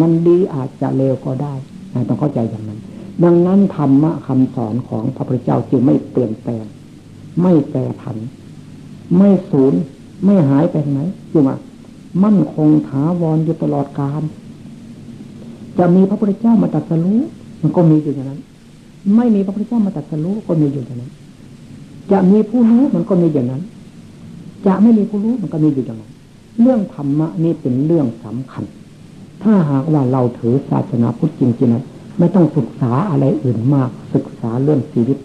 มันดีอาจจะเลวก็ได้ต้องเข้าใจอย่างนั้น ดังนั้นธรรมะคำสอนของพระพุทธเจ้าจึงไม่เปลี่ยนแปลง ไม่แปรผัน ไม่สูญไม่หายไปไหนจึงว่ามั่นคงถาวรอยู่ตลอดกาลจะมีพระพุทธเจ้ามาตรัสรู้มันก็มีอยู่อย่างนั้น ไม่มีพระพุทธเจ้ามาตรัสรู้ก็มีอยู่อย่างนั้น จะมีผู้รู้มันก็มีอย่างนั้น จะไม่มีผู้รู้มันก็มีอยู่อย่างนั้น เรื่องธรรมะนี่เป็นเรื่องสำคัญ ถ้าหากว่าเราถือศาสนาพุทธจริงๆนะไม่ต้องศึกษาอะไรอื่นมาก ศึกษาเรื่องชีวิต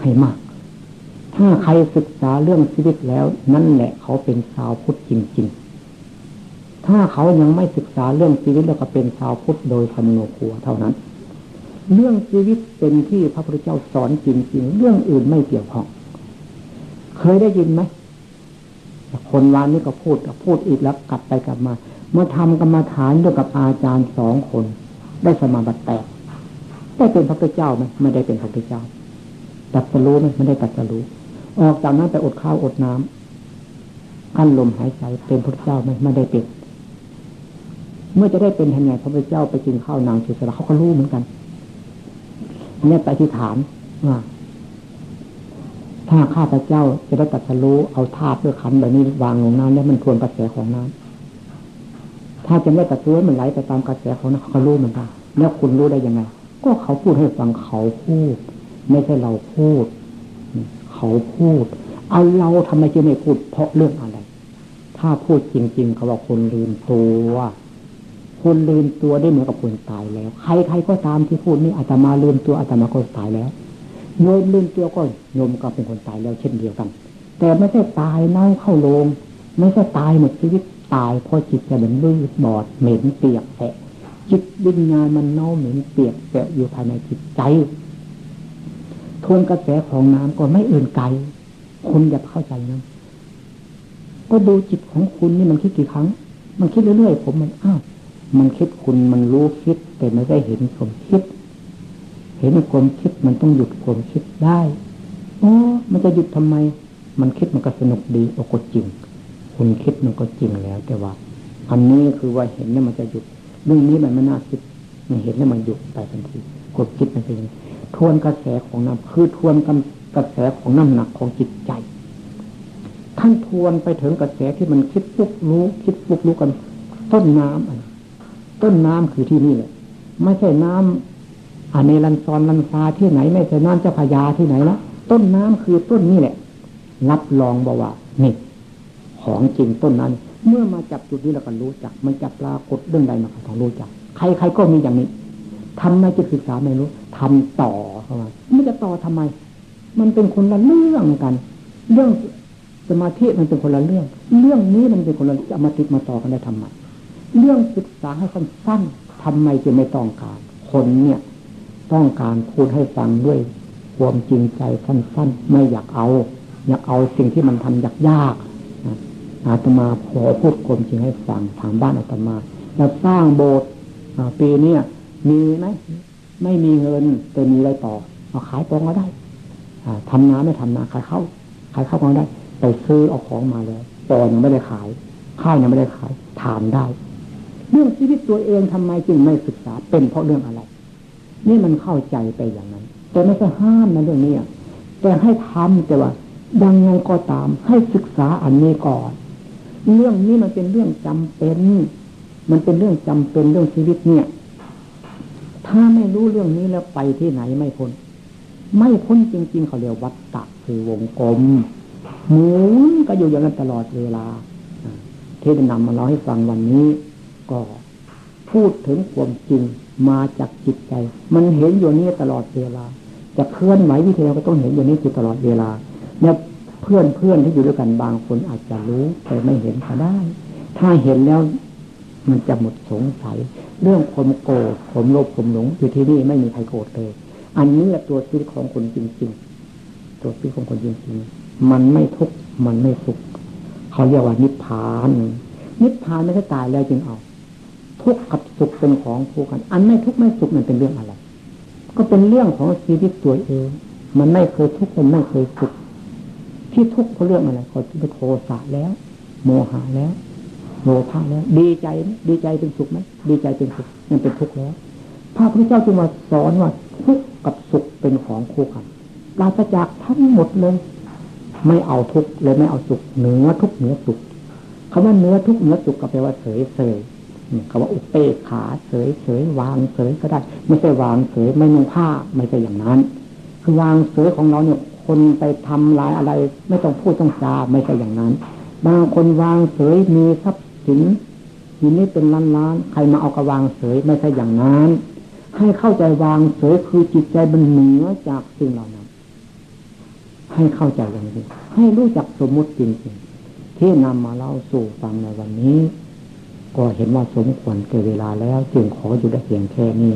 ให้มาก ถ้าใครศึกษาเรื่องชีวิตแล้ว นั่นแหละเขาเป็นชาวพุทธจริง ๆ ถ้าเขายังไม่ศึกษาเรื่องชีวิตแล้วก็เป็นชาวพุทธโดยคำโนครัวเท่านั้น เรื่องชีวิตเป็นที่พระพุทธเจ้าสอนจริง ๆ เรื่องอื่นไม่เกี่ยวข้อง เคยได้ยินไหม คนวานนี้ก็พูดพูดอีกแล้วกลับไปกลับมา เมื่อทำกรรมฐานด้วยกับอาจารย์สองคน ได้สมาบัติแตกได้เป็นพระพุทธเจ้าไหมไม่ได้เป็นพระพุทธเจ้าตัดสรู้ไหมไม่ได้ตัดสรู้ออกจากนั้นไปอดข้าวอดน้ำอั้นลมหายใจเป็นพระเจ้าไหมไม่ได้เป็น เมื่อจะได้เป็นทนไงพระพุทธเจ้าไปกินข้าวนางเฉยๆเขาก็รู้เหมือนกันเนี่ยไปที่ฐานว่า ถ้าข้าพระเจ้าจะได้ตัดสรู้เอาธาตุด้วยขันแบบนี้วางลงน้ำเนี่มันทวนกระแสของน้ำถ้าจะไม่ตัดสรู้มันไหลไปตามกระแสของน้ำเขารู้มือนกันแล้วคุณรู้ได้ยังไง ก็เขาพูดให้ฟังเขาพูด ไม่ใช่เราพูด เขาพูด เอาเราทำไมจึงไม่พูด เพราะเรื่องอะไร ถ้าพูดจริง ๆ เขาบอกคนลืมตัวคนลืมตัวได้เหมือนกับคนตายแล้ว ใครๆก็ตามที่พูดนี่อาตมาลืมตัวอาตมาก็ตายแล้ว โยมลืมตัวก็โยมก็เป็นคนตายแล้วเช่นเดียวกัน แต่ไม่ใช่ตายเน่าเข้าโลงไม่ใช่ตายหมดชีวิตตายเพราะจิตจะเหมือนมืดบอดเหม็นเปียกแฉะจิตวิญญาณมันเน่าเหม็นเปียกแปะอยู่ภายในจิตใจทวนกระแสของน้ำก็ไม่อื่นไกลคุณอย่าเข้าใจนะก็ดูจิตของคุณนี่มันคิดกี่ครั้ง มันคิดเรื่อยๆผมมันอ้าวมันคิดคุณมันรู้คิด แต่ไม่ได้เห็นความคิด ห็นความคิดมันต้องหยุดความคิดได้อ๋อมันจะหยุดทำไม มันคิดมันก็สนุกดีโอ้ก็จริงคุณคิดมันก็จริงแล้ว แต่ว่า อันนี้คือว่าเห็นเนี่ยมันจะหยุดเรื่องนี้มันไม่น่าคิดมันเห็นแล้วมันหยุดไปทันทีกดคิดมันเป็นทวนกระแสของน้ำคือทวนกระแสของน้ำหนักของจิตใจท่านทวนไปถึงกระแสที่มันคิดปุ๊บรู้ คิดปุ๊บรู้กัน ต้นน้ำอันต้นน้ำคือที่นี่แหละไม่ใช่น้ำ อันในลันซอนลันซาที่ไหน ไม่ใช่น้ำเจ้าพยาที่ไหนละต้นน้ำคือต้นนี้แหละ รับรองบอกว่านี่ของจริงต้นนั้น เมื่อมาจับจุดนี้เราก็รู้จัก มันจับปรากฏเรื่องใดมาต้องรู้จัก ใครๆก็มีอย่างนี้ทำไมจะศึกษาไม่รู้ทำต่อเข้ามาไม่จะต่อทำไม มันเป็นคนละเรื่องกัน เรื่องสมาธิมันเป็นคนละเรื่อง เรื่องนี้มันเป็นคนละจะมาติดมาต่อกันได้ทำไมเรื่องศึกษาให้สั้นๆทำไมจะไม่ต้องการ คนเนี่ย ต้องการพูดให้ฟังด้วยความจริงใจสั้นๆไม่อยากเอา อยากเอาสิ่งที่มันทำยากยากอาตมาขอพูดความจริงให้ฟังถามบ้านอาตมาจะสร้างโบสถ์ปีนี้มีไหมไม่มีเงินแต่มีอะไรต่อเอาขายปองก็ได้ทำนาไม่ทำนาขายข้าวขายข้าวก็ได้ไปซื้อเอาของมาแล้วปอยังไม่ได้ขาย ข้าวยังไม่ได้ขายถามได้ เรื่องชีวิตตัวเองทำไมจึงไม่ศึกษาเป็นเพราะเรื่องอะไร นี่มันเข้าใจไปอย่างนั้น แต่ไม่ใช่ห้ามนะเรื่องนี้แต่ให้ทำแต่ว่ายังไงก็ตาม ให้ศึกษาอันนี้ก่อน เรื่องนี้มันเป็นเรื่องจำเป็น มันเป็นเรื่องจำเป็นเรื่องชีวิตเนี่ย ถ้าไม่รู้เรื่องนี้แล้วไปที่ไหนไม่พ้นไม่พ้นจริง ๆ เขาเรียกวัฏฏะคือวงกลมหมุนก็อยู่อย่างนั้นตลอดเวลาที่จะนำมาเล่าให้ฟังวันนี้ ก็พูดถึงความจริง มาจากจิตใจ มันเห็นอยู่นี่ตลอดเวลา จะเคลื่อนไหววิธีก็ต้องเห็นอยู่นี่ตลอดเวลา เนี่ยเพื่อนเพื่อนที่อยู่ด้วยกันบางคนอาจจะรู้แต่ไม่เห็นก็ได้ ถ้าเห็นแล้วมันจะหมดสงสัย เรื่องความโกรธความโลภความหลงอยู่ที่นี่ไม่มีใครโกรธเลย อันนี้แหละตัวชีวิตของคนจริง ๆ ตัวชีวิตของคนจริงๆ มันไม่ทุกข์มันไม่สุข เขาเรียกว่านิพพาน นิพพานไม่ใช่ตายแล้วจึงเอา ทุกข์กับสุขเป็นของคู่กัน อันไม่ทุกข์ไม่สุขมันเป็นเรื่องอะไร ก็เป็นเรื่องของชีวิตตัวเอง มันไม่เคยทุกข์มันไม่เคยสุขที่ทุกข์เพราะเรื่องอะไรเขาเป็นโทสะแล้ว โมหะแล้วโลภะแล้ว ดีใจไหมดีใจเป็นสุขไหมดีใจเป็นสุขมันเป็นทุกข์แล้วพระพุทธเจ้าจึงมาสอนว่าทุกข์กับสุขเป็นของคู่กันปราศจากทั้งหมดเลย ไม่เอาทุกข์เลยไม่เอาสุขเหนือทุกข์เหนือสุขคำว่าเนื้อทุกข์เหนือสุขก็แปลว่าเสยเสย คำว่าอุเปกขาเสยเสยวางเสยก็ได้ ไม่ใช่วางเสยไม่นุ่งผ้าไม่ใช่อย่างนั้น คือวางเสยของเราเนี่ย คนไปทำลายอะไร ไม่ต้องพูดต้องจาไม่ใช่อย่างนั้น บางคนวางเสยมีทรัพย์สินทีนี้เป็นล้านล้านใครมาเอากระวางเสยไม่ใช่อย่างนั้น ให้เข้าใจวางเสยคือจิตใจมันเหนือจากสิ่งเหล่านั้น ให้เข้าใจอย่างนี้ให้รู้จักสมมุติจริงๆที่นำมาเล่าสู่ฟังในวันนี้ ก็เห็นว่าสมควรเกิดเวลาแล้ว จึงขออยู่ได้เพียงแค่นี้